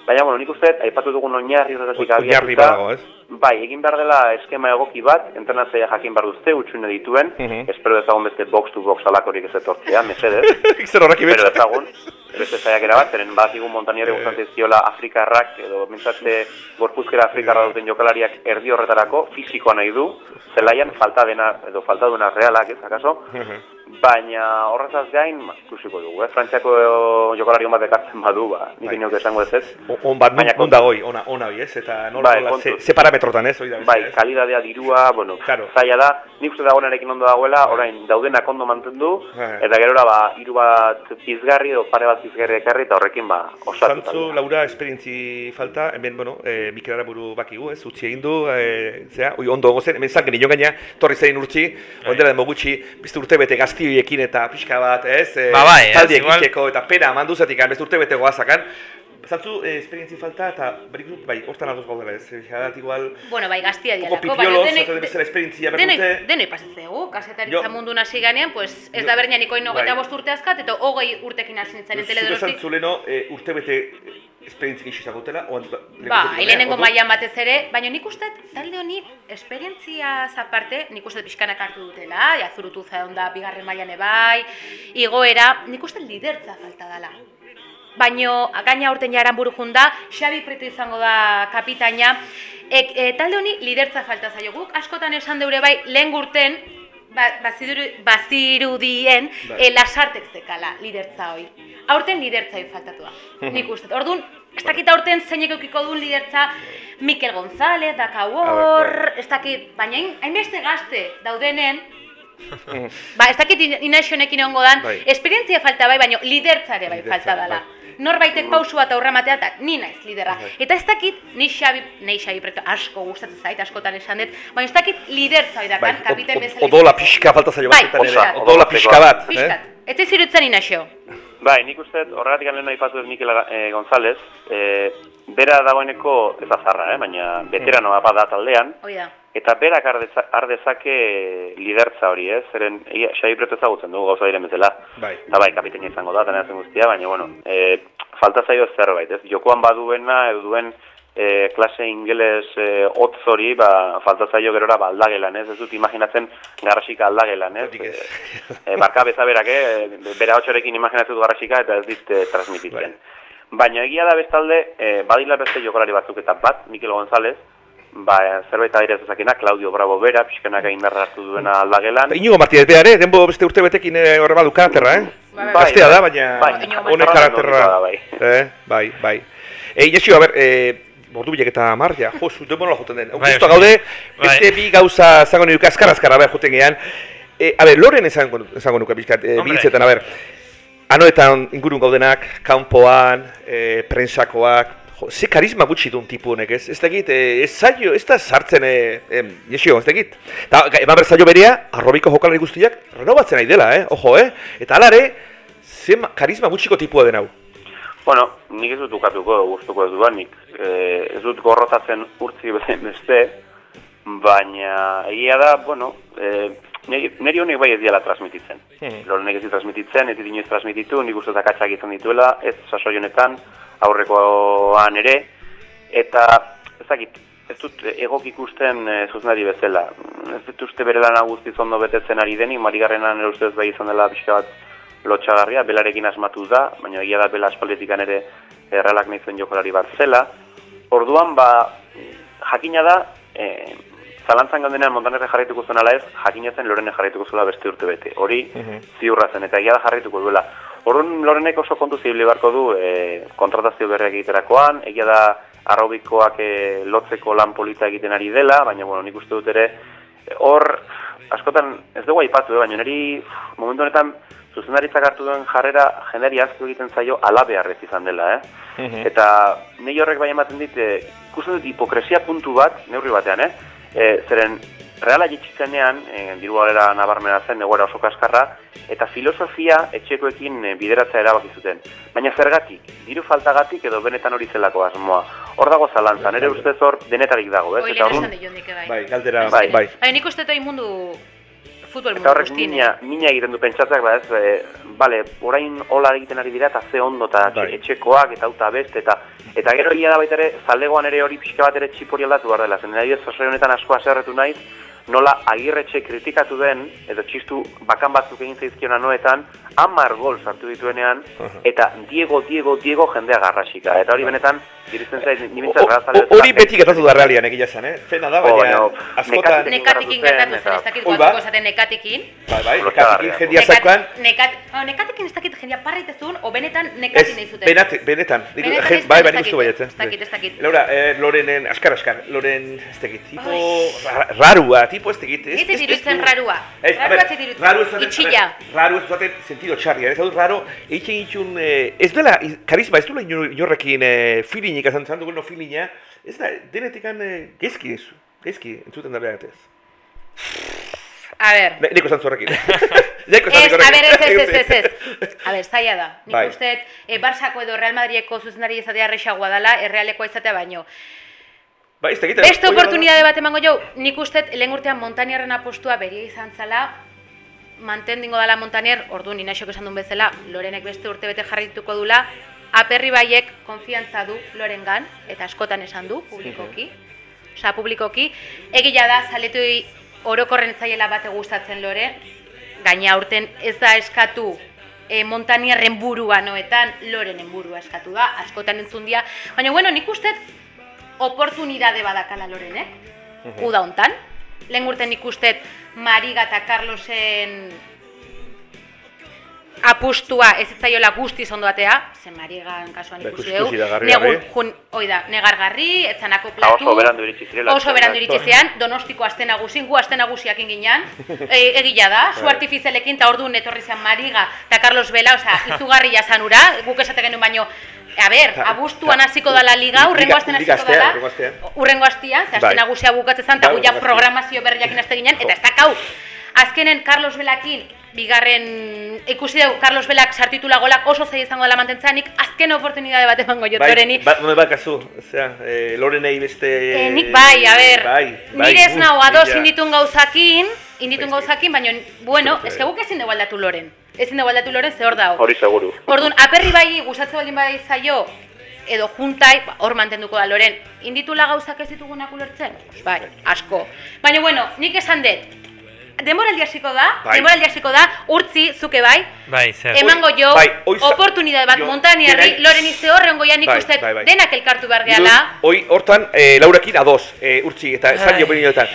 Speaker 5: Baina, bueno, nik uste, aipatu dugun oinarri horretatik
Speaker 3: Oinarri badago, ez?
Speaker 5: Bai, egin behar dela eskema egoki bat, entrenatzaia jakin behar duzte, utxune dituen,
Speaker 3: Mhm.
Speaker 5: espero dezagun beste box to box alakorik ez etortzea, mesedez.
Speaker 3: Zer horrek
Speaker 5: Espero dezagun, beste zaiakera bat, zeren badakigun montaniere gustatzen ziola Afrikarrak, edo mintzatze gorpuzkera Afrikarra duten jokalariak erdi horretarako, fisikoa nahi du, zelaian falta dena, edo falta duena realak, ez, akaso? Baina horretaz gain, ma, ikusiko dugu, eh? Frantziako jokalari bat ekartzen badu, ba, nik
Speaker 3: Bai.
Speaker 5: esango ez ez.
Speaker 3: On bat,
Speaker 5: Baina
Speaker 3: non dagoi, ona, ona bi, ez? Eta nola,
Speaker 5: Bai,
Speaker 3: ze, ze parametrotan, ez? Hori da,
Speaker 5: Bai,
Speaker 3: ez?
Speaker 5: kalidadea dirua, bueno,
Speaker 3: Claro.
Speaker 5: zaila da, nik uste dagoenarekin ondo dagoela, orain daudenak ondo mantendu,
Speaker 3: Bai.
Speaker 5: eta gerora ba, hiru bat pizgarri edo pare bat pizgarri ekarri, eta horrekin ba, osatu.
Speaker 3: Zantzu, Laura, esperientzi falta, hemen, bueno, e, Mikel Araburu bakigu, ez? Utzi egin du, e, zera, oi, ondo gozen, hemen zanken ino gaina, torri zein urtzi, ondela demo gutxi, bizte urte bete gaztioiekin eta pixka bat, ez? E,
Speaker 2: Ba, bai, ez,
Speaker 3: talde
Speaker 2: igual.
Speaker 3: eta pena manduzatik, beste urte bete goazakan. Zantzu, e, esperientzi falta eta berik dut, bai, hortan ados gaudela, ez? Jadat igual,
Speaker 4: Bueno, bai, gaztia dialako,
Speaker 3: pipiolos,
Speaker 4: denek-
Speaker 3: esaten bezala esperientzia behar
Speaker 4: denoi-
Speaker 3: dute.
Speaker 4: Denoi pasatzegu, kasetaritza mundu hasi ganean, pues ez
Speaker 3: Jo.
Speaker 4: da berdian ikoin hogeita
Speaker 3: Bai.
Speaker 4: bost urte azkat, eta hogei urtekin hasi nintzen
Speaker 3: zuk
Speaker 4: teledonosti.
Speaker 3: esan zuleno, e, urte bete esperientzi gixi zagotela, oan,
Speaker 4: Ba, lehenengo mailan batez ere, baina nik uste dut talde honi esperientzia aparte, nik uste dut pixkanak hartu dutela, ja zurutu zaon da bigarren mailan ebai, igoera, nik uste dut lidertza falta dela. Baino gaina aurten jaran buru junda, Xabi Preto izango da kapitaina. Ek, e, talde honi lidertza falta zaio guk, askotan esan deure bai, lehen gurten, ba, baziru, bazirudien e, lasartek zekala lidertza hoi. Aurten lidertza hoi faltatu da, nik uste. Orduan, ez dakit aurten zeinek eukiko duen lidertza Mikel González, Dakawor, ez dakit, baina hain- hainbeste gazte daudenen, ba, ez dakit in- inaxionekin egongo dan,
Speaker 3: Bai.
Speaker 4: esperientzia falta bai, baina lidertzare bai
Speaker 3: Lidertza,
Speaker 4: falta dela.
Speaker 3: bai.
Speaker 4: Norbaitek pausu bat aurra matea eta ni naiz liderra. Eta ez dakit, ni Xabi, nei Xabi preto asko gustatzen zait, askotan esan dut, baina ez dakit lidertza hori
Speaker 3: Bai,
Speaker 4: dakan, kapitain
Speaker 3: od-
Speaker 4: bezala.
Speaker 3: odola pixka falta zaio
Speaker 4: Bai,
Speaker 3: batzuetan ere.
Speaker 4: pixkat.
Speaker 3: Odola pixka bat, eh?
Speaker 4: Piskat. Ez ez irutzen inaxio.
Speaker 5: Bai, nik uste horregatik lehen aipatu dut Mikel eh, González, eh, bera dagoeneko ez da zarra, eh, baina veteranoa bada taldean,
Speaker 4: Hoi da.
Speaker 5: Eta berak har deza- har dezake lidertza hori, ez? Zeren, Xabi Preto ezagutzen dugu gauza diren bezala.
Speaker 3: Bai.
Speaker 5: Eta bai, kapiteina izango da, tenazen guztia, baina, bueno, e, falta zaio zerbait, ez? Jokoan baduena, edo duen e, klase ingeles e, hotz hori, ba, falta zaio gerora ba, aldagelan, ez? Ez dut imaginatzen garrasika aldagelan, ez?
Speaker 3: Ez.
Speaker 5: E, barka bezaberak, eh? Bera hotxorekin imaginatzen du garrasika eta ez dit e, transmititzen. Baina egia da bestalde, e, badila beste jokolari batzuk eta bat, Mikel González, ba, zerbait adire zezakena, Claudio Bravo bera, pixkanak indarra hartu duena aldagelan.
Speaker 3: Eta Inigo Martínez behar, eh? Denbo beste urte betekin eh, horre badu karakterra, eh?
Speaker 4: Bai,
Speaker 3: Gaztea da, baina
Speaker 5: bai,
Speaker 3: honek.
Speaker 5: Da, bai.
Speaker 3: Eh, bai, bai. Eh, Iesio, a ber, eh, bordu bilek eta mar, ja, jo, zuten bonola joten den.
Speaker 2: Bai,
Speaker 3: Justo gaude,
Speaker 2: bai.
Speaker 3: beste bi gauza zango nuke azkar azkar, a ber, joten gean. Eh, a ber, loren izango, izango nuke bizkat, eh,
Speaker 2: Hombre.
Speaker 3: biltzetan, a ber. Anoetan ingurun gaudenak, kanpoan, eh, prensakoak, jo, ze karisma gutxi duen tipu honek, ez? Ez dakit, eh, ez zaio, ez da sartzen, eh, em, jesio, ez dakit. Eta, eman behar zaio berea, arrobiko jokalari guztiak, renovatzen nahi dela, eh? Ojo, eh? Eta alare, ze ma- karisma gutxiko tipua den hau.
Speaker 5: Bueno, nik ez dut ukatuko gustuko ez duanik. E, ez dut gorrotatzen urtzi beste, baina egia da, bueno, e, niri, niri honek bai ez diala transmititzen.
Speaker 3: Hmm.
Speaker 5: Lorenek ez di transmititzen, ez dit inoiz transmititu, nik uste akatsak izan dituela, ez sasoi honetan, aurrekoan ere, eta ez dakit, ez dut egok ikusten e, zuzenari bezala. Ez dut uste bere lana guztiz ondo betetzen ari denik, marigarrenan ere ustez bai izan dela pixka bat lotxagarria, belarekin asmatu da, baina egia da bela aspaldetikan ere erralak nahi zuen jokolari bat zela. Orduan, ba, jakina da, e, zalantzan gandenean Montanerre jarraituko zuen ala ez, jakina zen Lorene jarraituko zuela beste urte bete. Hori ziurra zen, eta egia da jarraituko duela. Orduan Lorenek oso kontu zibili beharko du e, kontratazio berriak egiterakoan, egia da arrobikoak e, lotzeko lan polita egiten ari dela, baina bueno, nik uste dut ere, e, hor, askotan ez dugu aipatu, eh, baina niri momentu honetan zuzendaritzak hartu duen jarrera jendari aztu egiten zaio alabearrez izan dela, eh? Eta nei horrek bai ematen dit, e, ikusten dut hipokresia puntu bat, neurri batean, eh? E, zeren, reala jitxitzenean, e, diru galera nabarmena zen, egoera oso kaskarra, eta filosofia etxekoekin e, bideratzea erabaki zuten. Baina zergatik, diru faltagatik edo benetan hori zelako asmoa. Hor dago zalantzan, ere ustez hor denetarik dago, ez? Eta
Speaker 4: esan dut nik bai.
Speaker 3: Bai, galdera,
Speaker 5: Bai.
Speaker 3: bai.
Speaker 4: Bai, nik uste toi mundu futbol mundu
Speaker 5: Eta horrek
Speaker 4: guztien.
Speaker 5: mina, mina egiten du pentsatzeak, ba ez, e, bale, orain hola egiten ari dira, eta ze ondo, eta
Speaker 3: Bai.
Speaker 5: etxekoak, eta auta beste, eta eta gero egia da baita ere, zaldegoan ere hori pixka bat ere txipori aldatu behar dela, zen nahi ez honetan asko aserretu naiz, nola agirretxe kritikatu den, edo txistu bakan batzuk egin zaizkiona noetan, amar gol sartu dituenean, eta Diego, Diego, Diego jendea garrasika. Eta hori benetan, irizten zait, nimintzen
Speaker 3: o- Hori beti gertatu da realian egia zen, eh? Pena da,
Speaker 5: Oh,
Speaker 3: baina
Speaker 5: no,
Speaker 3: askotan...
Speaker 5: nekatikin-
Speaker 4: gertatu zen, ez dakit guatuko esaten nekatikin.
Speaker 3: Bai, bai, nekatikin jendia zaukan.
Speaker 4: Nekat, oh, nekatikin ez dakit jendia parritezun, o benetan nekatin nahi zuten.
Speaker 3: benetan.
Speaker 4: Benetan
Speaker 3: bai,
Speaker 4: dakit,
Speaker 3: bai, baietz, eh?
Speaker 4: ez dakit, ez dakit.
Speaker 3: Laura, eh, Lorenen, askar, askar, Loren, ez dakit, tipo ra- rarua, tipo ez dakit. ez-
Speaker 4: Ez
Speaker 3: ez-
Speaker 4: rarua. Rarua ez iruditzen.
Speaker 3: Raru ez zaten, raru ez zaten sentido txarria, ez dut raro, eitzen itxun, eh, ez dela, iz- karisma, ez inor- inorrekin eh, feeling ikazan zan dugu no feelinga, ez da, denetikan eh, gezki, ez, gezki, entzuten da behar ez.
Speaker 4: A ber,
Speaker 3: Ne- Neko zantzu horrekin. Neko zantzu
Speaker 4: a ber, ez, ez, ez, ez. A ber, zaila da. Nik
Speaker 3: Bai.
Speaker 4: uste, e, Barsako edo Real Madrideko zuzendari izatea erresagoa dela, errealeko izatea baino.
Speaker 3: Ba, ez dakit.
Speaker 4: Beste oportunidade bat emango jo, nik uste lehen urtean Montaniarren apostua beria izan zala, mantendingo dala Montanier, orduan inaxok esan duen bezala, Lorenek beste urte bete jarrituko dula, aperri baiek konfiantza du Lorengan, eta askotan esan du, publikoki, osea, publikoki, egila da, zaletui orokorren zaiela bate gustatzen Lore, gaina aurten ez da eskatu e, Montanierren burua noetan, Lorenen burua eskatu da, askotan entzun dira. Baina, bueno, nik uste oportunidade badakala Lorenek, uda hontan. Lehen urten nik uste Mariga eta Carlosen apustua ez zitzaiola guztiz ondo atea, ze Marigan kasuan ikusi dugu,
Speaker 3: garbi.
Speaker 4: jun, oi da, negargarri, etzanako platu,
Speaker 5: oso berandu iritsi zirela.
Speaker 4: oso berandu iritsi zean, donostiko aste nagusin, gu aste nagusiak inginan, e, egila da,
Speaker 3: Bai.
Speaker 4: su artifizialekin, eta orduan etorri zen Mariga eta Carlos Vela, osea, izugarri jasan ura, guk esate genuen baino, a ber, abuztuan hasiko dala liga,
Speaker 3: Liga-
Speaker 4: urrengo astean
Speaker 3: liga
Speaker 4: hasiko dala, urrengo astean, ze aste
Speaker 3: Bai.
Speaker 4: nagusia bukatzen zen, eta
Speaker 3: Bai,
Speaker 4: gu ja programazio berriakin aste ginen, eta ez dakau, azkenen Carlos Velakin, bigarren ikusi dugu Carlos Belak sartitula golak oso zaila izango dela mantentzea, nik azken oportunidade bat emango jot Loreni.
Speaker 3: Bai, ba, ba, kasu, osea, eh, Lorenei beste...
Speaker 4: Eh, nik bai, a ber,
Speaker 3: Bai, bai.
Speaker 4: nire ez nago ados
Speaker 3: ja.
Speaker 4: inditun gauzakin, inditun
Speaker 3: Bai,
Speaker 4: gauzakin, baina, bueno, ez que guk ezin dugu aldatu Loren. Ezin dugu aldatu Loren, ze hor dago.
Speaker 5: Hori seguru.
Speaker 4: Orduan, aperri bai gustatzen baldin bai zaio, edo juntai, ba, hor mantenduko da Loren, inditula gauzak ez ditugunak ulertzen? Bai, asko. Baina, bueno, nik esan dut, denboraldi hasiko da,
Speaker 3: Bai.
Speaker 4: denboraldi hasiko da, urtzi, zuke bai,
Speaker 6: Bai, zer.
Speaker 4: emango jo,
Speaker 3: bai, hoi za-
Speaker 4: oportunidade bat
Speaker 3: jo,
Speaker 4: montaniarri,
Speaker 3: denai-
Speaker 4: Loren ize horrengo ja nik
Speaker 3: Bai,
Speaker 4: uste
Speaker 3: bai, bai.
Speaker 4: denak elkartu behar gehala.
Speaker 3: Hoi, hortan, eh, Laurekin ados, eh, urtsi, eta esan jo benioetan.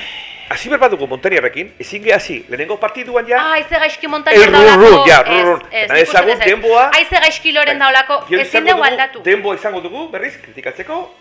Speaker 3: Hasi behar badugu Montaniarrekin, ezin ge hasi, lehenengo partiduan ja,
Speaker 4: Ah, aize gaizki montania
Speaker 3: El run, run, ja, run.
Speaker 4: Ez,
Speaker 3: Eta ezagun
Speaker 4: ez ez.
Speaker 3: denboa-
Speaker 4: Aize gaizki loren daolako,
Speaker 3: Gero
Speaker 4: ezin dugu, aldatu.
Speaker 3: Denboa izango dugu, berriz, kritikatzeko,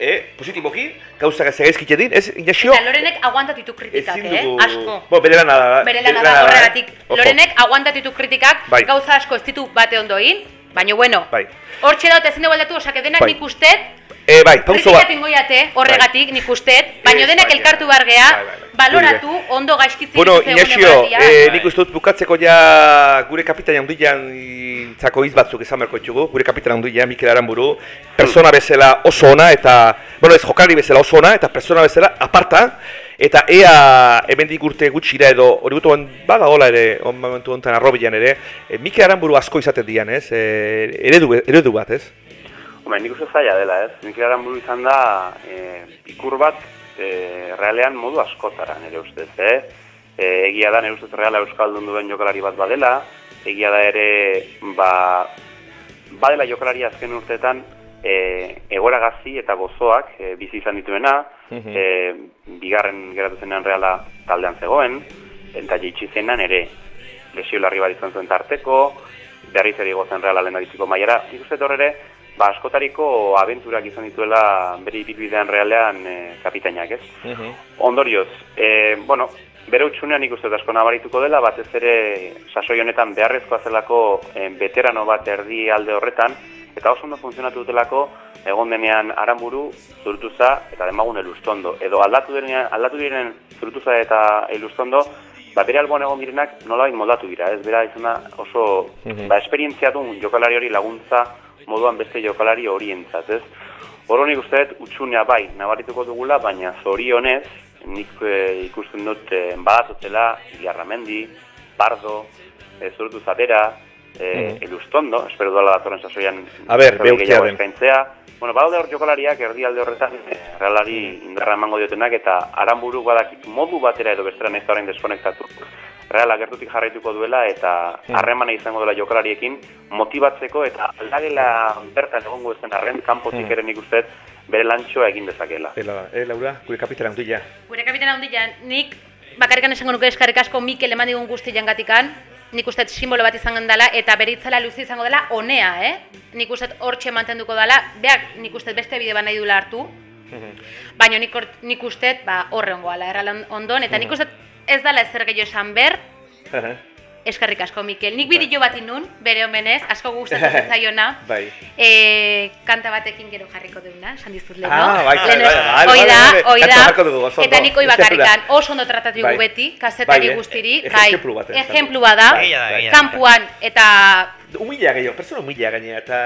Speaker 3: eh, positiboki, gauzak ez egizkite din, ez, Inaxio?
Speaker 4: Eta Lorenek aguantatu ditu kritikak, eh? Asko.
Speaker 3: Bo, bere lana da.
Speaker 4: Bere lana da horregatik. Lorenek aguantatu ditu kritikak,
Speaker 3: Bai.
Speaker 4: gauza asko ez ditu bate ondoin, baina bueno.
Speaker 3: Bai.
Speaker 4: Hortxe daut ezin dugu aldatu, osake denak
Speaker 3: Bai.
Speaker 4: nik ustet,
Speaker 3: Eh, bai, pauso bat.
Speaker 4: kritikak ingoiate, horregatik nik ustet, baina
Speaker 3: Ez,
Speaker 4: denak elkartu behar gea,
Speaker 3: Bai, bai, bai.
Speaker 4: baloratu, ondo gaizki
Speaker 3: Bueno, Inaxio,
Speaker 4: egoaldia.
Speaker 3: eh, nik uste dut bukatzeko ja gure kapitain handian zako hitz batzuk esan beharko ditugu, gure kapitain handia Mikel Aramburu, persona bezala oso ona eta, bueno ez jokalari bezala oso ona eta persona bezala aparta, eta ea hemendik urte gutxira edo hori gutuan badagola ere, on momentu honetan arrobilan ere, eh, Mikel Aramburu asko izaten dian, ez? Eh, eredu, eredu bat, ez?
Speaker 5: Hombre, nik uste zaila dela, ez? Nik buru izan da, e, ikur bat, e, realean modu askotara, nire ustez, eh? E, egia da, nire ustez reala euskaldun duen jokalari bat badela, egia da ere, ba, badela jokalari azken urteetan, e, egoragazi eta gozoak e, bizi izan dituena, e, bigarren geratu zenean reala taldean zegoen, eta jeitsi zenan ere lesio larri bat izan zuen tarteko, berriz ere igozen reala lehendabiziko mailara. Nik uste dut hor ere, ba, askotariko abenturak izan dituela bere ibilbidean realean e, kapitainak, ez? Ondorioz, e, bueno, bere utxunean nik uste dut asko nabarituko dela, batez ere sasoi honetan beharrezkoa zelako e, veterano bat erdi alde horretan, eta oso ondo funtzionatu dutelako egon denean aramburu, zurutuza eta demagun elustondo. Edo aldatu direnean, aldatu diren zurutuza eta elustondo, ba, bere alboan egon direnak nolabait moldatu dira, ez bera izan da oso
Speaker 3: Mhm.
Speaker 5: ba, esperientzia duen jokalari hori laguntza moduan beste jokalari horientzat, ez? Hor nik uste dut utxunea bai, nabarituko dugula, baina zorionez, nik e, ikusten dut e, badatotela, Ilarramendi, Bardo, e, Zurutu Zabera, e,
Speaker 3: Mhm.
Speaker 5: Elustondo, espero duela datorren sasoian
Speaker 3: A ber,
Speaker 5: zerbait
Speaker 3: be
Speaker 5: gehiago
Speaker 3: urtearen.
Speaker 5: eskaintzea. Bueno, badaude hor jokalariak erdi alde horretan e, realari indarra emango diotenak eta aranburu badakit modu batera edo bestera nahiz da orain deskonektatu. Reala gertutik jarraituko duela eta harremana izango dela jokalariekin motibatzeko eta aldagela bertan egongo zen arren kanpotik ere nik uste bere lantxoa egin dezakela.
Speaker 3: Ela, eh, Laura, gure kapitain handia.
Speaker 4: Gure kapitena handian, nik bakarrikan esango nuke eskarrik asko Mikel eman digun guzti jangatikan, nik uste simbolo bat izango dela eta bere itzala luzi izango dela onea, eh? Nik uste hortxe mantenduko dela, beak nik uste beste bide bat nahi dula hartu, baina nik, nik uste ba, horrengo ala, erralan ondon, eta nik uste ez dela ezer gehiago esan ber, eskarrik asko Mikel. Nik bideo bat inun, bere omenez, asko gustatu zitzaiona,
Speaker 3: Bai.
Speaker 4: e, kanta batekin gero jarriko duguna, esan dizut lehen,
Speaker 3: Ah, bai, bai, bai, bai,
Speaker 4: hoi
Speaker 3: bai,
Speaker 4: da,
Speaker 3: bai, bai.
Speaker 4: hoi da,
Speaker 3: ondo.
Speaker 4: eta nik hoi
Speaker 3: Eskatu da.
Speaker 4: bakarrikan, oso ondo tratatu dugu
Speaker 3: Bai.
Speaker 4: beti, kazetari
Speaker 3: Bai, eh,
Speaker 4: guztiri, bai,
Speaker 3: ejemplu bat,
Speaker 4: ejemplu
Speaker 6: da.
Speaker 4: kanpuan, eta
Speaker 3: Humila gehiago, persona humila gainera, eta...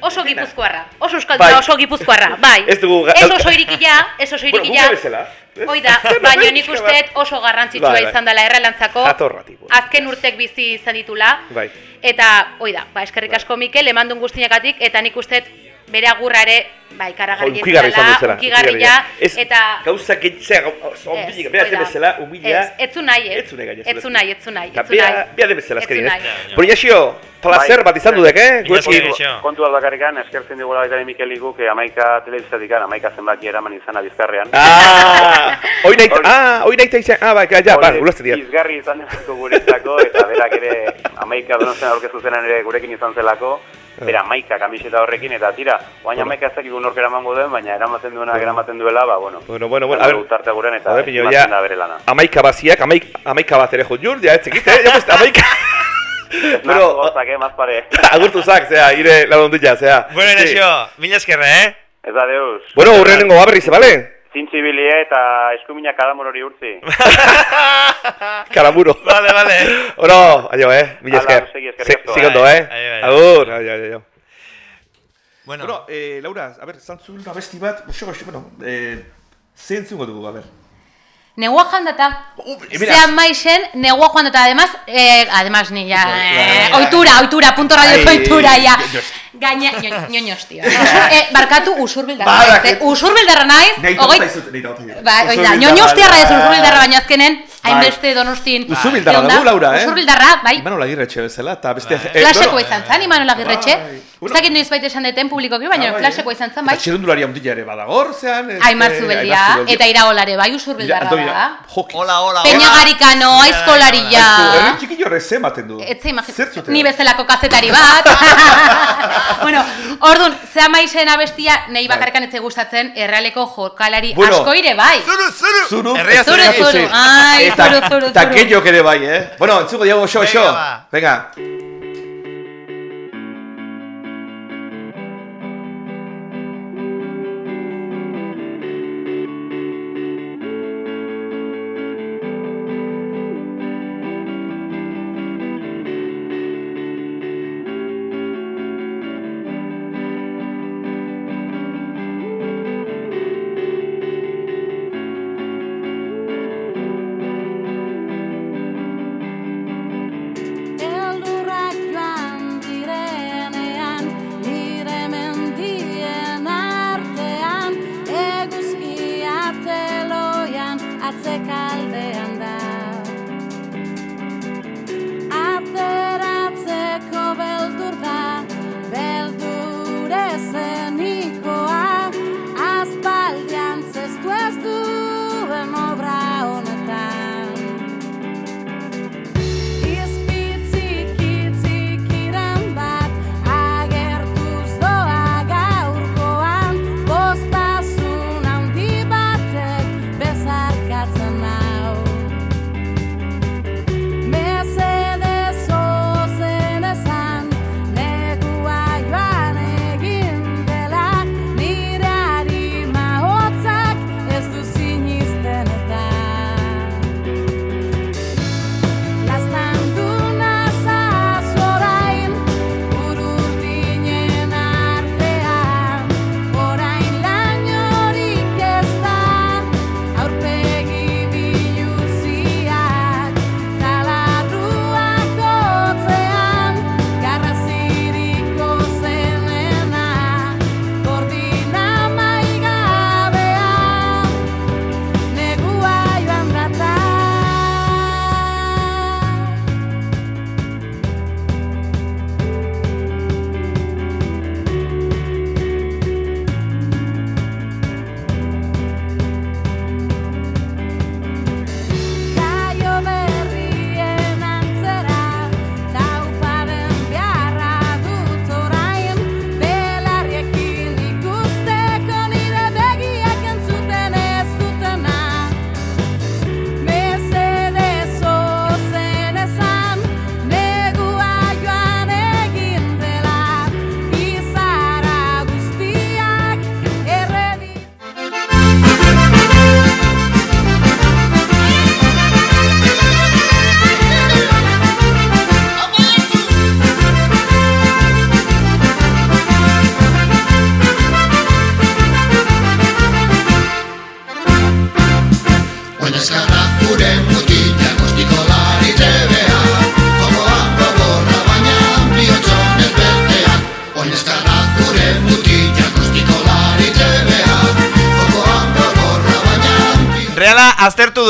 Speaker 4: oso
Speaker 3: dena.
Speaker 4: gipuzkoarra, oso euskalduna,
Speaker 3: Bai.
Speaker 4: oso gipuzkoarra, bai.
Speaker 3: Ez dugu
Speaker 4: Ez oso irikila, ez oso
Speaker 3: Bueno,
Speaker 4: irikila,
Speaker 3: guge bezala.
Speaker 4: hoi da, baina nik uste dut oso garrantzitsua
Speaker 3: Bai, bai.
Speaker 4: izan dela errelantzako,
Speaker 3: Jatorratik, bueno.
Speaker 4: azken urtek bizi izan ditula,
Speaker 3: Bai.
Speaker 4: Eta, hoi da, ba, eskerrik asko Mikel, emandun guztienagatik eta nik uste bere agurra ere, ba, ikaragarri
Speaker 3: dut
Speaker 4: unkigarria,
Speaker 3: Ez,
Speaker 4: eta...
Speaker 3: Gauza gehitzea,
Speaker 4: Ez,
Speaker 3: bera
Speaker 4: da.
Speaker 3: bezala, humila.
Speaker 4: Ez, etzu nahi, ez.
Speaker 3: Etzu nahi.
Speaker 4: Etzu nahi, etzu nahi, etzu nahi.
Speaker 3: bea, de bezala,
Speaker 4: nahi.
Speaker 3: ez? Bori jasio, placer
Speaker 5: Bai.
Speaker 3: bat izan dudek, eh? Gurekin.
Speaker 5: Kontu bat bakarrikan, eskertzen digula baita Mikel Iguk, eh, amaika telebizatik, amaika zenbaki eraman izana bizkarrean.
Speaker 3: Ah, hoi nahi, ah, hoi nahi izan, ah, bai, ja, ba,
Speaker 5: Hori,
Speaker 3: ulertzen dira.
Speaker 5: Izgarri izan delako guretzako, eta berak ere amaika donosten aurkeztu zenan ere gurekin izan zelako, bera amaika kamiseta horrekin, eta tira, oain amaika ez dakik nork eramango duen, baina eramaten duena eramaten duela, ba, bueno.
Speaker 3: Bueno, bueno, bueno, a ver.
Speaker 5: Utarte guren, eta
Speaker 3: A ver, pillo, ja,
Speaker 5: da bere lana.
Speaker 3: amaika baziak, amaik, amaika bat ere jut ja, ez zekit, eh? Ja, pues, amaika.
Speaker 5: Pero... Gozak, eh, más pare.
Speaker 3: agurtu zak, zera, ire lagundutia, zera.
Speaker 2: Bueno,
Speaker 3: Sí.
Speaker 2: Inaxio, mila eskerra, eh?
Speaker 5: Ez da deus.
Speaker 3: Bueno, urrenengo aberriz, bale?
Speaker 5: Zintzibilie eta eskuminak kadamur hori urtzi.
Speaker 3: Karamuro.
Speaker 2: Vale, vale.
Speaker 3: Oro, aio, eh? Mila
Speaker 5: Hala,
Speaker 3: esker.
Speaker 2: Bai,
Speaker 3: eh? Agur, aio, aio, aio.
Speaker 2: Bueno,
Speaker 3: Bueno, eh, Laura, a ver, zantzun una besti bat, oso, oso, bueno, eh, zein zungo dugu, a ver.
Speaker 4: Negua joan data.
Speaker 3: Uh.
Speaker 4: Zean maizen, negua joan data. Además, eh, además ni ya...
Speaker 3: Bai,
Speaker 4: Eh, oitura, oitura, punto radio oitura, ya.
Speaker 3: ñoños.
Speaker 4: Gaina, ño- ñoños, tío. eh, barkatu usurbildarra
Speaker 3: Badak-
Speaker 4: naiz. eh. Usurbildarra naiz,
Speaker 3: nahi zaizut.
Speaker 4: Ba, oida,
Speaker 3: Usurbildarra,
Speaker 4: ñoñostiarra ez
Speaker 3: bai.
Speaker 4: usurbildarra, baina azkenen, hainbeste donostin...
Speaker 3: Usurbildarra dugu, Laura, eh?
Speaker 4: Usurbildarra, bai.
Speaker 3: Imanol Agirretxe bezala, eta beste... eh,
Speaker 4: Klaseko izan zen, Imanol Agirretxe.
Speaker 3: Bai.
Speaker 4: Ez dakit noiz baita esan deten publikoki, baina
Speaker 3: Ah, bai,
Speaker 4: klaseko
Speaker 3: eh?
Speaker 4: izan zen, bai.
Speaker 3: Eta txirundularia ondila ere badagor, zean... este,
Speaker 4: Aimar Zubeldia, eta iraolare, bai, usurbildarra da.
Speaker 2: Hola, hola, hola.
Speaker 4: Peña Garikano, aizkolaria.
Speaker 3: Herri txikillo horrez ematen du.
Speaker 4: Etze imagin...
Speaker 3: Zer zuten?
Speaker 4: Ni bezalako kazetari bat. bueno, orduan, zea maizen abestia, nahi bakarkan etze gustatzen, errealeko jokalari
Speaker 3: Bueno.
Speaker 4: asko ire bai.
Speaker 2: Zuru, zuru.
Speaker 3: Zuru,
Speaker 4: Zuru,
Speaker 2: zuru.
Speaker 4: zuru. Ai,
Speaker 3: eta,
Speaker 4: zuru, zuru,
Speaker 3: Eta
Speaker 4: zuru.
Speaker 3: gehiok ere bai, eh? Bueno, entzuko diago, xo, xo. Venga.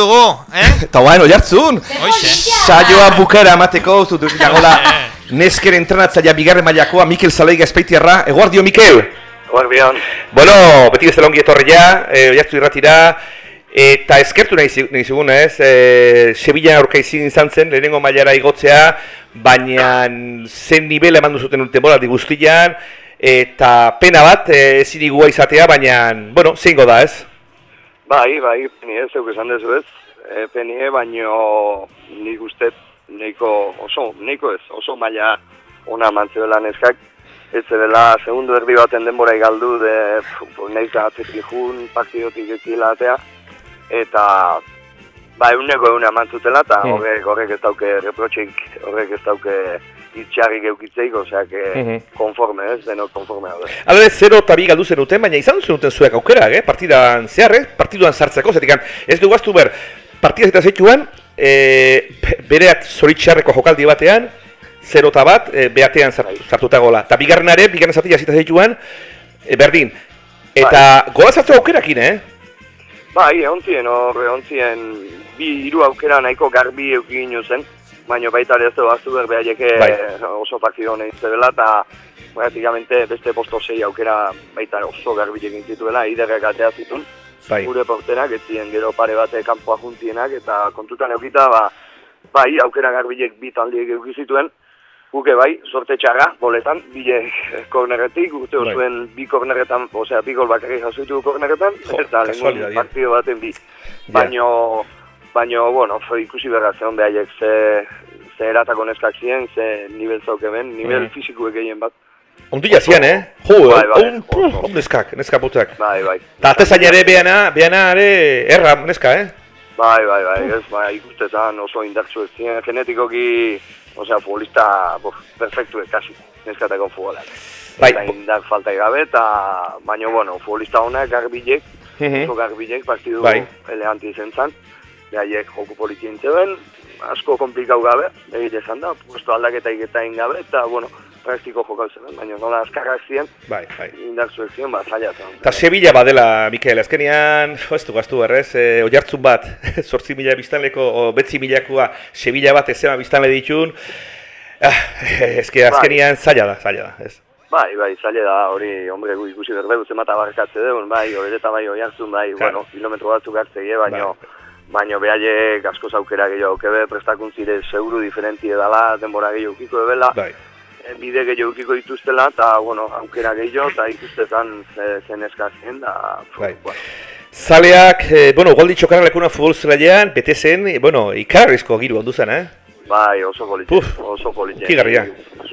Speaker 2: Dugu, eh?
Speaker 3: Eta guain, oiartzun! Saioa bukera emateko, zut dut dagoela Nesker entrenatzaia bigarren mailakoa Mikel Zaleiga espeitiarra Eguardio, Mikel!
Speaker 5: Guardian,
Speaker 3: Bueno, beti bezala ongi etorria, e, oiartzu irratira Eta eskertu nahi, nahi zigun, ez? E, Sevillan aurka izin izan zen, lehenengo mailara igotzea Baina zen nivel eman duzuten temporaldi guztian Eta pena bat, e, ezin igua izatea, baina, bueno, zeingo da, ez?
Speaker 7: Bai, bai, peni ez, zeuk esan dezu ez. E, peni e, baino nik uste neiko oso, neiko ez, oso maila ona mantzuela neskak. Ez zerela, segundu erdi baten denbora galdu de, nahiz da atzetik jun, partidotik ekila atea. Eta, ba, eguneko eguna mantzutela, eta horrek, horrek ez dauke reprotxik, horrek ez dauke itxarrik eukitzeik, oseak
Speaker 3: Mhm.
Speaker 7: konforme ez, denok konforme hau
Speaker 3: Hala 0 eta bi galdu zenuten, baina izan zenuten zuek aukerak, eh? Partidan zehar, eh? Partiduan sartzeko, zetik ez du gaztu ber, partida zeta zeituan, e, bereak zoritxarreko jokaldi batean, 0 eta bat, e, beatean sartu, sartuta gola. Eta bigarrenare, bigarren zatia zita zeituan, e, berdin. Eta gola sartzeko aukerakin, eh?
Speaker 7: Bai, egontzien, hor, egontzien, bi hiru aukera nahiko garbi eukin zen, baina baita ere ez du baztu berbehaieke
Speaker 3: Bai.
Speaker 7: oso partido honen zebela, eta praktikamente beste posto sei aukera baita oso garbi egin zituela, iderrek atea zitun,
Speaker 3: Bai.
Speaker 7: gure porterak, ez ziren gero pare bate kanpoa juntzienak, eta kontutan eukita, ba, bai, aukera garbilek bi taldiek euki zituen, Guke bai, sorte txarra, boletan, bile korneretik, urte
Speaker 3: Bai.
Speaker 7: osuen bi korneretan, osea, bi gol bakarri jasoitu korneretan,
Speaker 3: Jo,
Speaker 7: eta lehenengo
Speaker 3: kasualitatea.
Speaker 7: partido baten bi. Baino, baino, bueno, ikusi berra zeon behaiek ze, ze eratako neskak ziren, ze nivel zauk hemen, nivel
Speaker 3: Mhm.
Speaker 7: fizikuek gehien bat.
Speaker 3: Ondila zian, eh? Jo,
Speaker 7: Bai, bai,
Speaker 3: on, neskak, neska putak.
Speaker 7: Bai, bai.
Speaker 3: Eta atezain ere beana, beana ere erra neska, eh?
Speaker 7: Bai, bai, bai, ez, bai, ikustetan oso indartsu ez ziren, genetikoki, osea, futbolista, bof, perfektu kasi, neskatako futbolak.
Speaker 3: Bai,
Speaker 7: Eta indar falta gabe, eta, baina, bueno, futbolista honak garbilek,
Speaker 3: Mhm.
Speaker 7: oso garbilek, partidu
Speaker 3: Bai.
Speaker 7: eleganti izan zan, behaiek joku politien zeben, asko komplikau gabe, egite esan da, puesto aldaketa egitain gabe, eta, bueno, praktiko jokau zeben, baina nola askarrak ziren,
Speaker 3: Bai, bai.
Speaker 7: indartsuek ziren, ba, zaila.
Speaker 3: Eta Sevilla badela, Mikel, azkenean, jo, ez du gaztu errez, e, oiartzun bat, sortzi mila biztanleko, o betzi milakua, Sevilla bat ezema biztanle ditun, ah, ezke azkenean zaila da, zaila da, ez.
Speaker 7: Bai, bai, zaila da, hori, hombre, gu ikusi berbeu, zemata barkatze deun, bai, hori eta bai, oi hartzun, bai,
Speaker 3: Claro.
Speaker 7: bueno, kilometro batzuk hartzeie, baino,
Speaker 3: Bai.
Speaker 7: Baino behaiek asko aukera gehiago, kebe prestakuntzire seguru diferentie dela, denbora gehiago ukiko ebela,
Speaker 3: Bai.
Speaker 7: eh, bide gehiago ukiko dituztela, eta, bueno, aukera gehiago, eta ikustezan ze- zen eskazien, da,
Speaker 3: Bai. Zaleak, eh, bueno, goldi txokarra lekuna futbol zelaian, bete zen, eh, bueno, ikarrizko giru handu zen, eh?
Speaker 7: bai, oso politia,
Speaker 3: Puf,
Speaker 7: oso politia.
Speaker 3: ukigarria.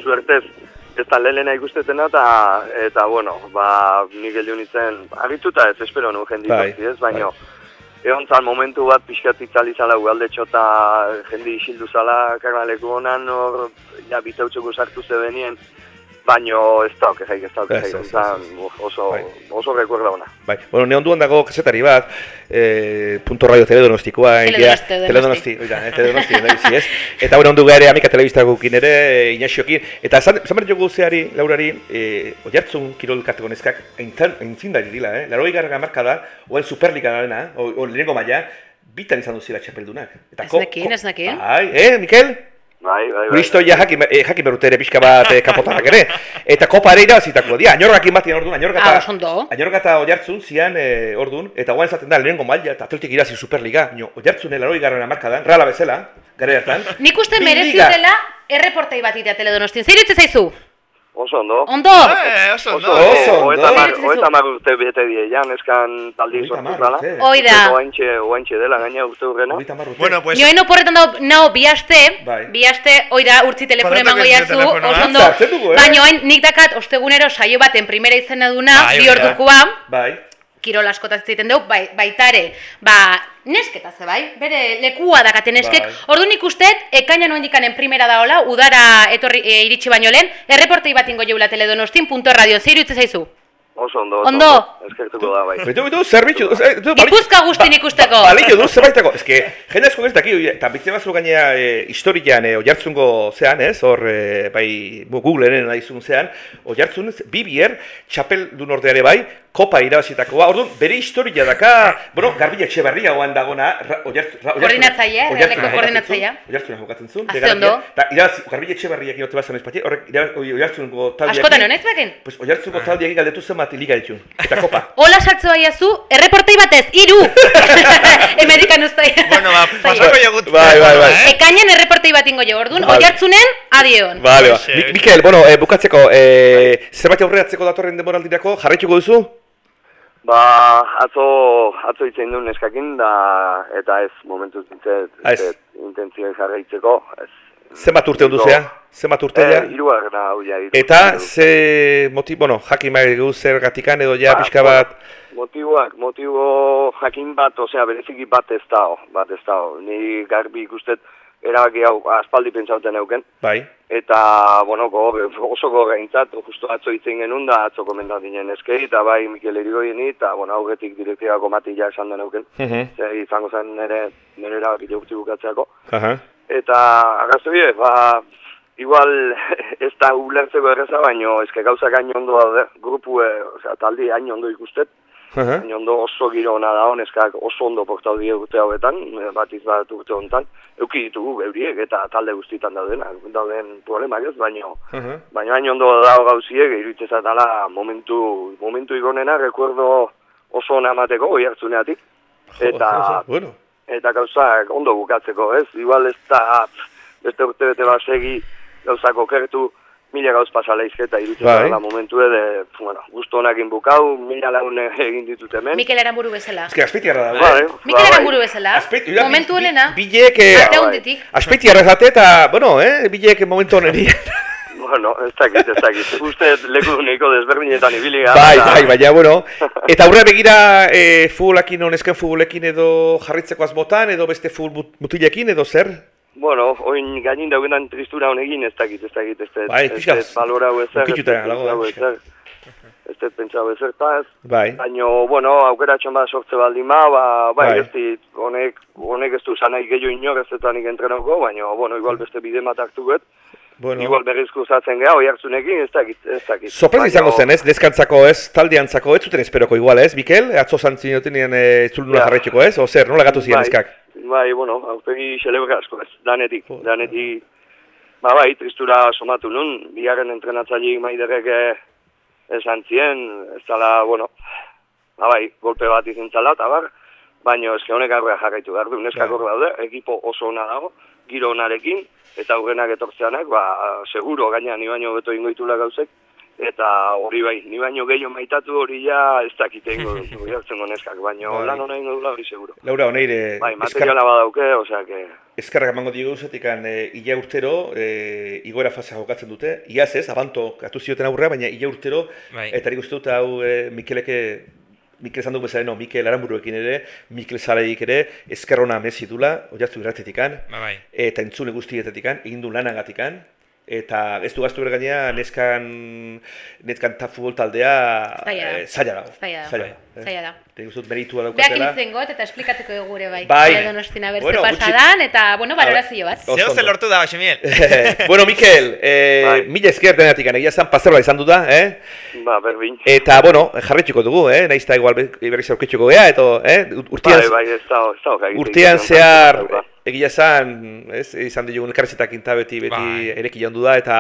Speaker 7: Suertez, ez da lehena ikustetena, eta, eta, bueno, ba, nik heldu nintzen, agituta ez, espero nu jendi
Speaker 3: Bai,
Speaker 7: ez, baino, egon zan momentu bat pixkat itzali zala ugalde txota jendi isildu zala karnaleku honan, hor, ja, bitautxoko sartu zebenien, baino ez da, okejaik, ez da,
Speaker 3: Ez,
Speaker 7: okejaik,
Speaker 3: ez, ez,
Speaker 7: zan, oso,
Speaker 3: Bai.
Speaker 7: oso rekuerda ona.
Speaker 3: Bai, bueno, neonduan dago kazetari bat, eh, punto radio teledonostikoa,
Speaker 4: Teledonosti,
Speaker 3: egia-
Speaker 4: Teledonosti.
Speaker 3: teledonosti, oida, eh, teledonosti, da bizi, ez? Eta bueno, ondu gare amika telebistakokin ere, eh, Inaxiokin, eta esan, esan behar jogu zeari, laurari, eh, oiartzun kirol karteko neskak, aintzan, aintzindari dila, eh? Laroi garra marka da, oen superliga dena, o, o lehenengo maila, bitan izan duzila txapeldunak.
Speaker 4: Ez nekin, ez nekin.
Speaker 3: Bai, eh, Mikel?
Speaker 7: Bai, bai, bai.
Speaker 3: Gure historia jakin, eh, jakin berute ere pixka bat eh, kanpotarrak ere. Eta kopa ere irabazitako dia, orduan, añorga
Speaker 4: Ah,
Speaker 3: eta...
Speaker 4: oso ondo.
Speaker 3: Añorga eta oiartzun zian eh, orduan, eta guain zaten da lehenengo maila eta atletik irazi Superliga. Nio, oiartzun elaroi garrana markadan, reala bezala, gara hartan.
Speaker 4: Nik uste merezi
Speaker 3: liga.
Speaker 4: dutela erreportei bat itea teledonostin. Zer iruditzen zaizu?
Speaker 7: Oso ondo.
Speaker 4: Ondo?
Speaker 2: Eh, oso ondo.
Speaker 3: Oso ondo.
Speaker 7: Hamar-
Speaker 4: Iruditzen
Speaker 7: hogeita hamar urte bete die, jan, eskan taldi sortu zala.
Speaker 3: urte.
Speaker 4: Hoi da.
Speaker 7: Oaintxe, oaintxe dela, gaina urte urrena.
Speaker 3: Hogeita hamar urte.
Speaker 2: Bueno, pues...
Speaker 4: Nioen oporretan dago, nao, bi aste,
Speaker 3: Bai.
Speaker 4: bi aste, hoi da, urtzi telefono
Speaker 2: Kodatuko
Speaker 4: emango
Speaker 2: ez
Speaker 4: jazu, oso ondo.
Speaker 3: Eh?
Speaker 4: Baina nik dakat ostegunero saio baten primera izena duna,
Speaker 2: Bai,
Speaker 4: bi ordukoa,
Speaker 3: Bai.
Speaker 4: Kirol askotaz egiten dugu, bai, baitare, ba, nesketa ze bai, bere lekua dakaten neskek.
Speaker 3: Bai.
Speaker 4: Ordu nik usteet, ekaina noen dikanen primera daola, udara etorri, e, iritsi baino lehen, erreportei bat ingo jeula teledonostin, punto radio, zer iruditzen zaizu?
Speaker 7: Oso ondo.
Speaker 4: Ondo.
Speaker 7: Eskertuko da, bai.
Speaker 3: Betu, betu, zerbitzu, eh, du, bali-
Speaker 4: Gipuzkoa guztin ikusteko.
Speaker 3: Ba- Balio du, zerbaitako. Ez que, jende asko ez daki, eta bitzen bazu gainea e, historian, e, oiartzungo zean, ez, hor, e, bai, Googleen naizun zean, oiartzun, bi bier, txapel du nordeare bai, kopa irabazitakoa, orduan, bere historia daka, bueno, garbi etxeberria oan dagona,
Speaker 4: Koordinatzailea,
Speaker 3: oiartzuna
Speaker 4: realeko koordinatzailea.
Speaker 3: zuen, Oiartzuna jokatzen zuen,
Speaker 4: Ah,
Speaker 3: de
Speaker 4: ondo.
Speaker 3: garabia, eta irabazi, garbi etxeberriak iote bazan espati, horrek, ira- oi- oiartzungo taldeak.
Speaker 4: Askotan honez baken?
Speaker 3: Pues oiartzungo taldeak galdetu zenbat liga ditun, eta kopa.
Speaker 4: Hola sartze baiazu, erreportei batez, iru! Emerikan ustai.
Speaker 2: Bueno, ba, pasako jogut.
Speaker 3: Bai, bai, bai.
Speaker 2: Eh?
Speaker 4: Ekainan erreportei bat ingo jo, orduan,
Speaker 3: Vale.
Speaker 4: oiartzunen, adion.
Speaker 3: Vale, ba. Mikel, bueno, eh, bukatzeko, eh, zerbait aurreratzeko datorren demoraldirako, jarraituko duzu?
Speaker 7: Ba, atzo, atzo itzein duen neskakin, da, eta ez dintzet,
Speaker 3: Ah, ez
Speaker 7: intentzioen jarraitzeko, ez.
Speaker 3: Zenbat urte ondu zea? Zenbat urte
Speaker 7: Eh,
Speaker 3: ja?
Speaker 7: hirugarrena hau ja.
Speaker 3: Eta ze moti, bueno, jakin bai gu zer gatikan edo ja
Speaker 7: Ba,
Speaker 3: pixka bat,
Speaker 7: Motiboak, motibo jakin bat, osea, bereziki bat ez dao, bat ez dao. Ni garbi ikustet, erabaki hau aspaldi pentsauten euken.
Speaker 3: bai,
Speaker 7: Eta, bueno, go, oso gogeintzat, justo atzo itzen genuen da, atzo komentatinen eskei, eta bai Mikel Erigoieni, eta, bueno, aurretik direktibako matila esan den euken.
Speaker 3: Mhm.
Speaker 7: Zer izango zen nire, nire erabaki jaurti bukatzeako.
Speaker 3: aha,
Speaker 7: Eta, agazte bide, ba, igual ez da ulertzeko erreza, baino, eske gauzak hain ondo daude, grupu, e, osea, taldi hain ondo ikustet,
Speaker 3: aha,
Speaker 7: hain ondo oso giro ona da honeskak oso ondo portau die urte hauetan, e, batiz bat urte honetan, euki ditugu geuriek eta talde guztietan daudenak, dauden problemak ez, baino,
Speaker 3: aha,
Speaker 7: baina hain ondo dago gauziek, iruditzen zatala momentu, momentu igonena, rekuerdo oso ona emateko, oi hartzuneatik, eta,
Speaker 3: bueno,
Speaker 7: eta gauzak ondo bukatzeko, ez? Igual ez da beste urte bete bat segi gauzak okertu, mila gauz pasala izketa iruditzen
Speaker 3: Bai.
Speaker 7: dela momentu ede, bueno, gustu honakin bukau, mila lagun egin ditut hemen.
Speaker 4: Mikel Aramburu bezala.
Speaker 3: ez que azpeitiarra da,
Speaker 7: Bai,
Speaker 4: Mikel
Speaker 7: ba, bai.
Speaker 4: Aramburu bezala.
Speaker 3: Azpeit- ira,
Speaker 4: Momentu honena.
Speaker 3: Bilek, eh,
Speaker 7: bai.
Speaker 4: hunditik.
Speaker 3: azpeitiarra jate eta, bueno, eh, bilek momentu honeri.
Speaker 7: Bueno, ez dakit, ez dakit. Uste leku nahiko desberdinetan ibili gara.
Speaker 3: Bai, bai, baina, bueno. Eta aurre begira e, futbolakin, onesken futbolekin edo jarritzeko asmotan, edo beste futbol mut- mutilekin, edo zer?
Speaker 7: Bueno, oin gainin daugenan tristura honekin ez dakit, ez dakit, ez dakit. Ez dakit balorau ezer, ez dakit
Speaker 3: pixka.
Speaker 7: ezer. Ez dut pentsau ez.
Speaker 3: Bai.
Speaker 7: Baina, bueno, aukera txon bat sortze baldin ma, ba, bai,
Speaker 3: Bai.
Speaker 7: ez dit, honek, honek ez du zanai gehiago inor ez dut nik entrenauko, baina, bueno, igual beste bide bat hartu gut,
Speaker 3: Bueno.
Speaker 7: igual berriz cruzatzen geha, oi hartzunekin, ez dakit, ez dakit.
Speaker 3: Sorpresa izango zen, ez? Deskantzako ez, taldeantzako ez zuten esperoko igual, ez, Mikel? Atzo zantzinoten nien e, zul nola
Speaker 7: Ja.
Speaker 3: jarraituko, ez? O zer, nola gatu ziren
Speaker 7: Bai,
Speaker 3: eskak?
Speaker 7: Bai, bueno, aurpegi xelebra asko ez, danetik,
Speaker 3: Jo.
Speaker 7: danetik, ba bai, tristura somatu nun, bigarren entrenatzaileik maiderrek eh, esan zien, ez dala, bueno, ba bai, golpe bat izan zala, eta bar, baina eske honek aurrera jarraitu behar du, neskak hor daude, ekipo oso ona dago, giro onarekin, eta aurrenak etortzeanak, ba, seguro, gaina ni baino beto ingo ditula gauzek, eta hori bai, ni baino gehiago maitatu hori ja ez dakite ingo du, jartzen neskak, baina
Speaker 3: Bai.
Speaker 7: lan hona ingo dula hori seguro.
Speaker 3: Laura, honeire,
Speaker 7: Bai, materiala badauke, osea que...
Speaker 3: eskarrak emango digu zetikan e, ia urtero, e, igoera fasea jokatzen dute, iaz ez, abanto katu zioten aurrea, baina ia urtero,
Speaker 2: Bai.
Speaker 3: eta nik uste dut hau e, Mikeleke, Mikel esan du bezala, no, Mikel Aranburuekin ere, Mikel Zaraik ere, eskerrona mezi dula, oiartu irratetikan,
Speaker 2: Ba, bai.
Speaker 3: eta entzule guztietetikan, egin du lanagatikan, eta ez du gaztu bere gainea, neskan, neskan ta futbol taldea,
Speaker 4: Zaila da.
Speaker 3: eh, zaila da.
Speaker 4: Zaila da.
Speaker 3: Eh. Eta nik uste dut meritua
Speaker 4: Beak
Speaker 3: daukatela.
Speaker 4: initzen got eta esplikatuko gure bai.
Speaker 3: Bai.
Speaker 4: Bai. Donostina berze
Speaker 3: Bueno,
Speaker 4: pasadan eta, bueno, valorazio bat.
Speaker 2: Zeo zer lortu da, Xemiel.
Speaker 3: bueno, Mikel, eh,
Speaker 7: Bai.
Speaker 3: mila esker denetik, egia zan pazerola izan du da, eh?
Speaker 7: Ba, berdin.
Speaker 3: Eta, bueno, jarretxuko dugu, eh? Nahiz eta igual be- berriz aurkitzuko gea, eto, eh? Urtean,
Speaker 7: Bai, bai, ez da, ez da, okay,
Speaker 3: urtean
Speaker 7: egiten
Speaker 3: zehar,
Speaker 7: dauka.
Speaker 3: Egia zan, ez, izan ditugun elkarrezetak inta beti, beti
Speaker 2: Bai.
Speaker 3: ereki jondu da, eta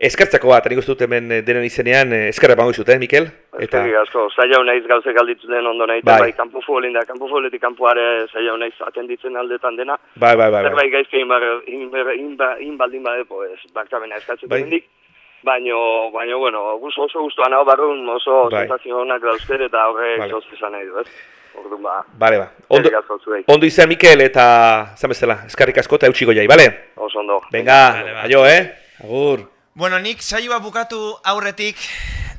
Speaker 3: eskertzeko bat, nik uste dut hemen eh, denen izenean, eh, eskerra bango izut, eh, Mikel? Eta,
Speaker 7: Eskerrik asko, zaila naiz gauzek alditu den ondo nahi,
Speaker 3: Bai.
Speaker 7: bai, kanpo futbolin da, kanpo futboletik kanpoare zaila naiz atenditzen aldetan dena,
Speaker 3: bai, bai, bai, bai.
Speaker 7: zerbait gaizke egin ba- egin baldin bade, pues, baktamena eskatzeko
Speaker 3: Bai.
Speaker 7: hendik, baino, baino, bueno, gus- oso guztuan hau barrun, oso
Speaker 3: Bai.
Speaker 7: sensazio honak dauzter eta horrek
Speaker 3: Vale.
Speaker 7: zoz esan nahi du, ez? Orduan ba,
Speaker 3: Bale, ba. Ondo, ondo izan, Mikel, eta, zan bezala, eskarrik asko eta eutxiko jai, bale?
Speaker 7: oso ondo.
Speaker 3: Venga,
Speaker 2: Vale, vale.
Speaker 3: aio, eh? Agur.
Speaker 2: Bueno, nik saioa bukatu aurretik,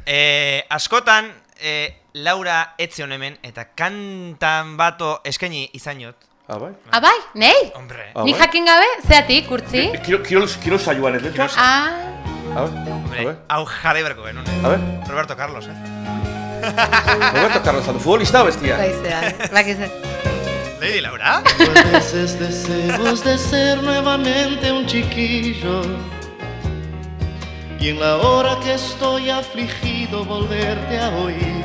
Speaker 2: eh, askotan, eh, Laura etzion hemen, eta kantan bato eskaini izanot.
Speaker 3: Ah, bai?
Speaker 4: Ah, bai, nei?
Speaker 2: Hombre,
Speaker 3: Ah,
Speaker 4: Ni
Speaker 3: bai?
Speaker 4: jakin gabe, zeatik, urtzi?
Speaker 3: Kiro, kiro, kiro saioan ez?
Speaker 4: Ah,
Speaker 3: A ver, a ver,
Speaker 2: hau jare berko genuen,
Speaker 3: a ver.
Speaker 2: Roberto Carlos, eh?
Speaker 3: Roberto Carlos, futbolista o bestia?
Speaker 4: Bai, zean, bakizet.
Speaker 2: Lady Laura?
Speaker 8: A veces deseos de ser nuevamente un chiquillo y en la hora que estoy afligido volverte a oír.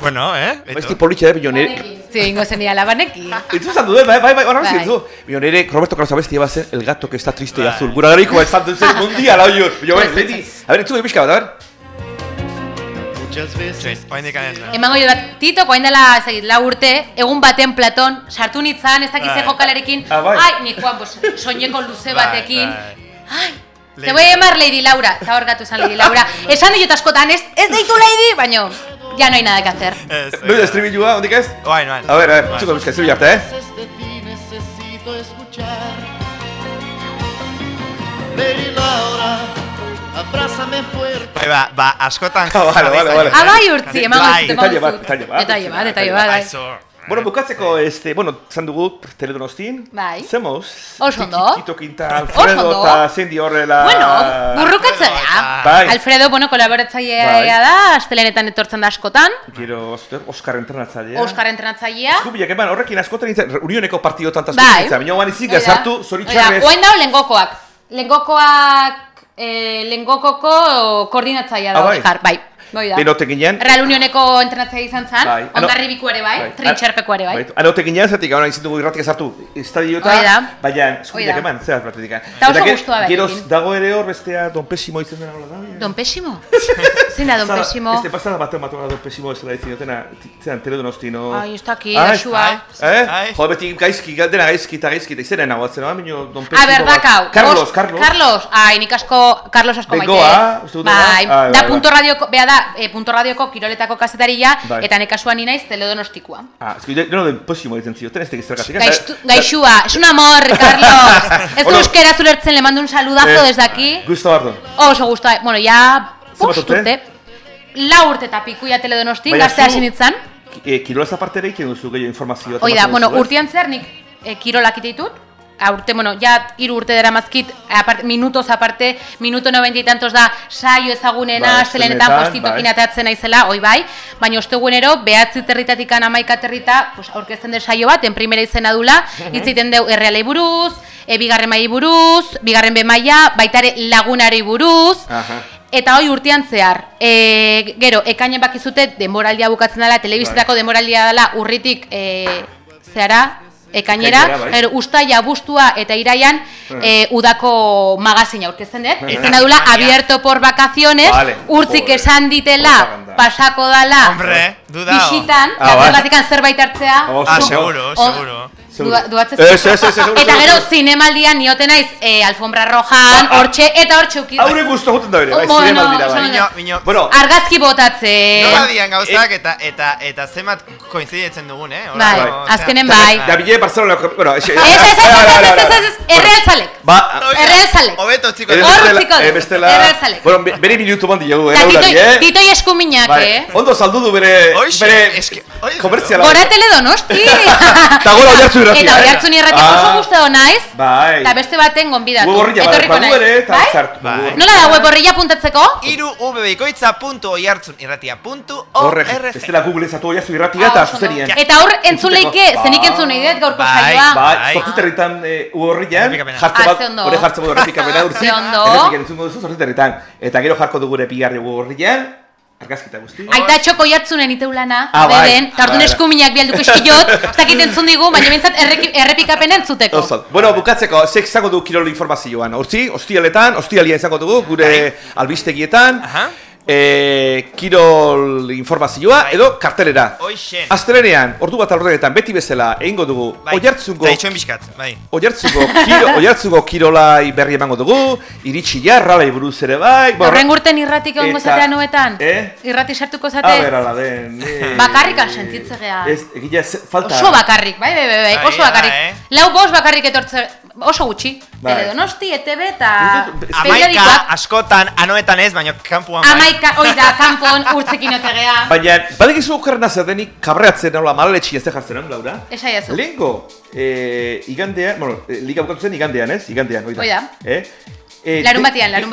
Speaker 2: Bueno, eh?
Speaker 3: Besti politxe da, bion ere...
Speaker 4: Sí, ingo zenia labanekin.
Speaker 3: Itzu zan duen, bai, bai, bai, horra
Speaker 4: Bai.
Speaker 3: zitzu. Bion ere, Roberto Carlos abestia bazen, el gato que está triste y
Speaker 2: Bai.
Speaker 3: azul. Gura garaiko ez zantzen zen mundial, hau jur. Bion,
Speaker 4: Pues,
Speaker 3: leti. A ver, itzu goi pixka bat, a ver.
Speaker 2: Anen.
Speaker 4: Emango jo bat, Tito, koain dela, ezagit, lau urte, egun baten Platon, sartu nitzan, ez dakiz
Speaker 2: Bai.
Speaker 4: jokalarekin,
Speaker 3: Ah, bai.
Speaker 4: ai, ni Juan, pues, soñeko luze
Speaker 2: Bai,
Speaker 4: batekin,
Speaker 2: bai.
Speaker 4: ai,
Speaker 2: Lady
Speaker 4: te voy a llamar Lady Laura, eta hor gatu zen Lady Laura, esan diot askotan, ez, ez deitu Lady, baino, ya no hay nada que hacer.
Speaker 2: Ez,
Speaker 3: Noi da estribilua, ondik ez?
Speaker 2: Oain, oain.
Speaker 3: A ver, a ver,
Speaker 2: Oain.
Speaker 3: itzuko pixka, estribilua arte, eh?
Speaker 8: veces de ti necesito escuchar. Lady Laura, abrázame fuerte.
Speaker 2: Bai, ba, ba, askotan...
Speaker 3: Ah, vale, vale, vale.
Speaker 4: Abai urtzi, emango
Speaker 2: Bai.
Speaker 4: zut,
Speaker 3: Detalle bat, detalle bat.
Speaker 4: Detalle bat, detalle bat, bai.
Speaker 3: Bueno, bukatzeko, este, bueno, zan dugu teledonostin.
Speaker 4: Bai.
Speaker 3: Zemoz.
Speaker 4: Oso ondo.
Speaker 3: Tito Quinta, Alfredo eta zendi horrela...
Speaker 4: Bueno, burrukatzea.
Speaker 3: Bai.
Speaker 4: Alfredo, bueno, kolaboratzailea
Speaker 3: Bai.
Speaker 4: da, astelenetan etortzen da askotan,
Speaker 3: Gero, Oskar entrenatzailea.
Speaker 4: Oskar entrenatzailea.
Speaker 3: Eskubiak eman, horrekin askotan nintzen, Unioneko partidotan eta
Speaker 4: Bai.
Speaker 3: nintzen. Baina guan izik,
Speaker 4: da.
Speaker 3: gazartu,
Speaker 4: da,
Speaker 3: zoritxarrez.
Speaker 4: Oain dago lengokoak. Lengokoak, eh, lengokoko koordinatzailea da,
Speaker 3: Ah, bai.
Speaker 4: Oskar, bai. Hoi da.
Speaker 3: Benote ginen.
Speaker 4: Real Unioneko entrenatzaile izan zen,
Speaker 3: Bai.
Speaker 4: Ondarribiko ere bai,
Speaker 3: Bai.
Speaker 4: trintxerpeko ere bai.
Speaker 3: Anote ginen, zatik, gaur izin dugu irratik ezartu estadiota,
Speaker 4: da.
Speaker 3: baina
Speaker 4: Hoi
Speaker 3: eskubiak
Speaker 4: da.
Speaker 3: eman, zerat batetik.
Speaker 4: Ta oso gustua berekin.
Speaker 3: dago ere hor bestea Don Pesimo izen dena nola da?
Speaker 4: Don Pesimo? Zein da Don Pesimo?
Speaker 3: Este pasada batean bat Don Pesimo ez dela izin dutena, zean teledonosti, no?
Speaker 4: Ai, ez daki,
Speaker 3: Ai,
Speaker 4: asua.
Speaker 3: Eh? Jo, beti gaizki, dena gaizki eta gaizki, eta izenen hau atzen, baina Don Pesimo...
Speaker 4: A ber,
Speaker 3: bat-
Speaker 4: dakau.
Speaker 3: Carlos,
Speaker 4: Os-
Speaker 3: Carlos.
Speaker 4: Carlos, ai, nik asko, Carlos asko maite.
Speaker 3: Bengoa, uste?
Speaker 4: Bai,
Speaker 3: bai,
Speaker 4: da
Speaker 3: bai.
Speaker 4: punto radioko, bea da, eh, punto radioko kiroletako kazetaria,
Speaker 3: Bai.
Speaker 4: eta nekasuan ni naiz teledonostikoa.
Speaker 3: Ah, es que yo no Don Pesimo ditzen zioten, ez tekiz.
Speaker 4: Gaiztu, gaixua, es un amor, Carlos. Ez du euskera zulertzen, le mando un saludazo
Speaker 3: Eh,
Speaker 4: desde aquí.
Speaker 3: Gusto Bardon.
Speaker 4: Oso gustoa, bueno, ya
Speaker 3: Zenbat
Speaker 4: bost
Speaker 3: urte?
Speaker 4: eta pikuia teledonostin,
Speaker 3: Baina
Speaker 4: gazte hasi nintzen.
Speaker 3: Eh, kirolaz aparte ere ikin duzu gehiago informazio. eta
Speaker 4: Hoi da, bueno, urtean zer nik e, kirolak ite ditut. Aurte, bueno, ja hiru urte dara mazkit, aparte, minutos aparte, minuto 90 y tantos da saio ezagunena,
Speaker 3: Bai,
Speaker 4: astelenetan
Speaker 3: zelenetan,
Speaker 4: postitokin
Speaker 3: bai.
Speaker 4: atatzen naizela, hoi bai, baina ostegunero, behatzi territatik amaika territa, pues, aurkezten den saio bat, en primera izena dula, itziten deu errealei buruz, e, bigarren mailei buruz, bigarren be maila, baita ere lagunari buruz,
Speaker 3: Aha.
Speaker 4: Eta hoi urtean zehar, e, gero, ekainen bakizute denboraldia bukatzen dela, telebizitako
Speaker 3: Bai.
Speaker 4: denboraldia dela urritik e, zehara, ekainera,
Speaker 3: Ekainera, bai.
Speaker 4: gero, ustaia, abustua eta iraian e, udako magazina aurkezten dut.
Speaker 3: Bai.
Speaker 4: Izena dula, abierto por vacaciones,
Speaker 3: Vale.
Speaker 4: urtzik esan ditela, pasako dala,
Speaker 2: Hombre,
Speaker 4: bisitan,
Speaker 3: Ah, bai.
Speaker 4: ah, zerbait hartzea,
Speaker 3: Oso.
Speaker 2: Ah, seguro, seguro.
Speaker 4: Duatzezko.
Speaker 3: Ez, ez, ez.
Speaker 4: Eta gero, zinemaldian niote naiz e, alfombra rojan, hortxe, eta hortxe ukitzen.
Speaker 3: Haure guztu juten da bere, bai,
Speaker 2: zinemaldia.
Speaker 3: Bueno,
Speaker 4: argazki botatzen.
Speaker 2: botatze. Nomadian gauzak eta, eta, eta zemat koinzidietzen dugun, eh?
Speaker 4: Bai, azkenen bai.
Speaker 3: Da bile Barcelona, bueno, ez,
Speaker 4: ez, ez, ez, ez, ez, errean zalek.
Speaker 3: Ba,
Speaker 4: errean zalek.
Speaker 2: Obeto, txiko.
Speaker 4: Hor,
Speaker 3: txiko. Errean
Speaker 4: zalek.
Speaker 3: Bueno, bere minutu bandi jau, eh?
Speaker 4: Titoi eskuminak, eh?
Speaker 3: Ondo saldu du bere, bere, komerziala.
Speaker 4: Gora tele donosti.
Speaker 3: Eta gora oiartzu irratia,
Speaker 4: Eta
Speaker 3: eh?
Speaker 4: oiartzun irratia
Speaker 3: Ah.
Speaker 4: oso gustado naiz.
Speaker 3: Bai.
Speaker 4: Eta beste baten gonbidatu.
Speaker 3: Web horria
Speaker 4: Etorriko
Speaker 3: badu
Speaker 4: naiz.
Speaker 3: ere, eta
Speaker 4: Bai?
Speaker 3: sartu.
Speaker 2: Bai.
Speaker 4: Nola da web horria puntatzeko?
Speaker 2: Iru
Speaker 3: Horrek,
Speaker 2: ubikoitza.oiartzunirratia.org
Speaker 3: bestela Google ezatu oiazu irratia
Speaker 4: Ah,
Speaker 3: eta zuzenien.
Speaker 4: Eta hor entzun leike,
Speaker 3: Entzuteko.
Speaker 4: zenik entzun nahi dut gaurko
Speaker 2: Bai,
Speaker 4: saioa.
Speaker 3: Bai,
Speaker 2: Bai.
Speaker 3: zortziterritan e, horrian,
Speaker 2: Errepikapena.
Speaker 3: jartze
Speaker 4: Ah,
Speaker 3: bat, hori jartze bat errepikapena urtzi,
Speaker 4: Ze ondo.
Speaker 3: errepiken entzungo duzu zortziterritan. Eta gero jarko dugu ere bigarri horrian, argazkita guzti.
Speaker 4: Aita txoko jartzunen itulana,
Speaker 3: Ah, bai.
Speaker 4: beben, eta orduan
Speaker 3: Bai.
Speaker 4: eskuminak bialduko eskilot, ez dakit entzun digu, baina bintzat errepikapen entzuteko.
Speaker 3: Oso. Bueno, bukatzeko, zek izango du kirol informazioan. Hortzi, ostialetan, ostialia izango dugu, gure albistegietan.
Speaker 2: Aha.
Speaker 3: E, kirol informazioa
Speaker 2: Bai.
Speaker 3: edo kartelera.
Speaker 2: Hoixen.
Speaker 3: Astelenean, ordu bat alorrenetan, beti bezala, egingo dugu,
Speaker 2: Bai. itxoen bizkat, bai.
Speaker 3: Oiartzuko kiro, oiartzuko kirolai berri emango dugu, iritsi ja, ralai buruz ere bai. bueno,
Speaker 4: Horren urten irratik egongo zatea noetan?
Speaker 3: Eh?
Speaker 4: Irrati sartuko
Speaker 3: A
Speaker 4: zate?
Speaker 3: ber, ala den. eh,
Speaker 4: Bakarrikan sentitzegea.
Speaker 3: Ez, egia, falta.
Speaker 4: Oso bakarrik, bai, bai, bai, bai,
Speaker 2: Bai,
Speaker 4: oso bakarrik.
Speaker 2: eh?
Speaker 4: Lau bost bakarrik etortze, oso gutxi.
Speaker 3: Bai.
Speaker 4: Teledonosti, ETV eta
Speaker 2: Amaika, askotan, anoetan ez, baina kampuan bai.
Speaker 4: Amaika, hoi da, kanpon, urtzekin otegea.
Speaker 3: Baina, badekizu okerrena zer denik kabreatzen nola malaletxi ez jartzen, eh, Laura?
Speaker 4: Esaiazu.
Speaker 3: Lehenko, eh, igandean, bueno, eh, liga bukatu zen igandean, ez? Igandean, hoi da.
Speaker 4: Hoi da.
Speaker 3: Eh? Eh,
Speaker 4: Larun
Speaker 3: de-
Speaker 4: batean, larun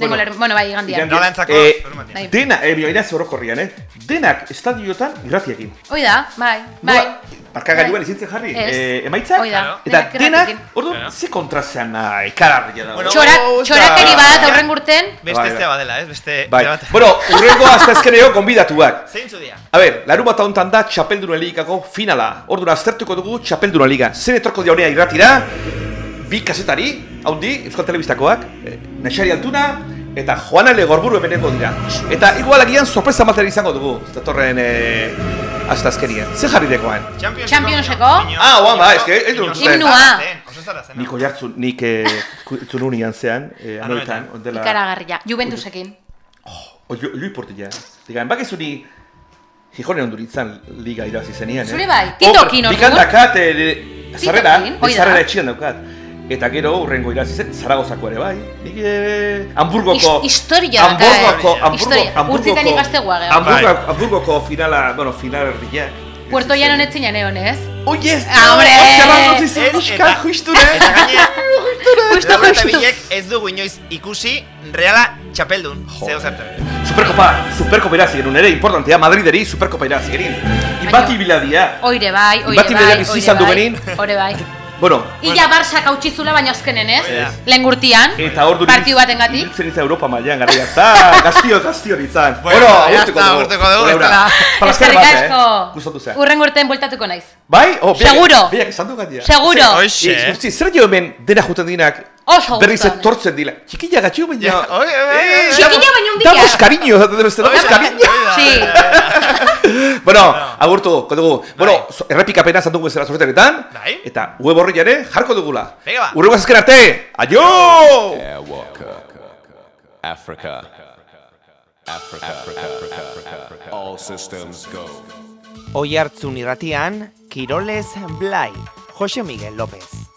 Speaker 4: baten. Denbola, bueno, bai, igandian.
Speaker 3: Igandian.
Speaker 2: Nolantzako,
Speaker 3: Eh,
Speaker 2: Normandian.
Speaker 4: Bai.
Speaker 3: Dena, eh, bioina zorokorrian, eh? Denak estadiotan irratiekin.
Speaker 4: Hoi da, bai, bai.
Speaker 3: Nola, Parkagailuan
Speaker 4: Bai.
Speaker 3: izintzen jarri,
Speaker 4: Ez.
Speaker 3: eh, emaitzak?
Speaker 4: Hoi da.
Speaker 3: Eta
Speaker 4: denak
Speaker 3: ordu,
Speaker 2: Claro.
Speaker 3: ze kontrazean nahi, kararria da.
Speaker 2: Bueno,
Speaker 4: Txora,
Speaker 3: Oh,
Speaker 4: txorakeri
Speaker 3: eta-
Speaker 4: bat aurren urten,
Speaker 2: Beste
Speaker 3: Bai,
Speaker 2: ez
Speaker 3: bai.
Speaker 2: badela, ez? Beste...
Speaker 3: Bai, bueno, urrengo hasta ezkeneo konbidatuak.
Speaker 2: Zeintzu dira?
Speaker 3: A ber, larun bat hontan da Txapeldunen Ligako finala. Orduan aztertuko dugu Txapeldunen Liga. Zer etorko diaunea irratira, bi kasetari, haundi, Euskal Telebistakoak, eh, Naxari Altuna, eta Juana Legorburu hemenengo dira. Eta igual agian sorpresa batera izango dugu, datorren eh, hasta azkenian. Ze jarri dekoan?
Speaker 2: Championseko?
Speaker 4: Championseko?
Speaker 3: Ah, oan, ba, ez que ez dut uste.
Speaker 4: Himnua.
Speaker 3: Niko jartzun, nik eh, itzun unian zean, eh,
Speaker 2: Anoetan.
Speaker 3: ondela...
Speaker 4: ikaragarria, Juventusekin.
Speaker 3: Oi, oi portilla. Digan, bakizu ni Gijonen onduritzan liga irabazi zenian, eh?
Speaker 4: Zure bai, Titokin orduan.
Speaker 3: Bikan dakat, eh, zarrera, zarrera etxian daukat. Eta gero urrengo irabazi zen, Zaragozako ere bai. Nik eh, Hamburgoko...
Speaker 4: His- historia
Speaker 3: Hamburgoko...
Speaker 2: eh.
Speaker 3: Hamburgo,
Speaker 4: Historia, urtzikanik gaztegoa geha.
Speaker 3: Hamburgo,
Speaker 2: Bai.
Speaker 3: Hamburgoko finala, bueno, final erdiak.
Speaker 4: Puerto Llano netzin egon, ez?
Speaker 3: Oye, ez!
Speaker 4: Ah, hombre!
Speaker 3: Ez,
Speaker 2: Ez,
Speaker 3: Euskal
Speaker 2: eta-
Speaker 3: justure!
Speaker 2: Eta gaine,
Speaker 4: justo.
Speaker 2: bilek ez dugu inoiz ikusi Reala txapeldun. Zeo zerte.
Speaker 3: Superkopa, Superkopa irazi genuen ere, importantea, Madrideri Superkopa irazi genuen. Inbati biladia.
Speaker 4: Oire bai, oire
Speaker 3: Bati
Speaker 4: bai,
Speaker 3: bere bizi izan du benin.
Speaker 4: Ore bai.
Speaker 3: Bueno,
Speaker 4: Illa Barça kautxizula baina azkenen, ez?
Speaker 2: Hoi da.
Speaker 4: Lehen gurtian,
Speaker 3: Eta hor
Speaker 4: partidu batengatik.
Speaker 3: Ibiltzen izan Europa mailan garria. Eta gaztio, gaztio ditzan.
Speaker 2: Bueno, ya está, agurtuko dugu,
Speaker 3: Bueno,
Speaker 4: Eskerrik asko.
Speaker 3: eh? Gustatu zen.
Speaker 4: Urren urtean bueltatuko naiz.
Speaker 3: Bai? Oh, biak-
Speaker 4: Seguro.
Speaker 3: Biak esan du gatia.
Speaker 4: Seguro.
Speaker 2: Hoxe.
Speaker 3: Eh, guzti, zer jo hemen dena juten dinak
Speaker 4: Oso
Speaker 3: berriz
Speaker 4: gustuan.
Speaker 3: etortzen dila. Txikilla gatxio baina...
Speaker 2: Ja, oi, oi, oi, oi.
Speaker 4: Txikilla baina un dia.
Speaker 3: Damos cariño, zaten beste, damos cariño.
Speaker 4: Sí.
Speaker 3: Bueno, agurtu, dugu. Bueno, so- errepikapena zandugu bezala sortenetan.
Speaker 2: Bai.
Speaker 3: Eta web horri ere jarko dugula.
Speaker 2: Venga, ba.
Speaker 3: Urrengo azken arte. Aio!
Speaker 1: Airwalker. Africa. Africa. Africa. All systems go.
Speaker 2: Oi hartzun irratian, Kiroles Blai, Jose Miguel López.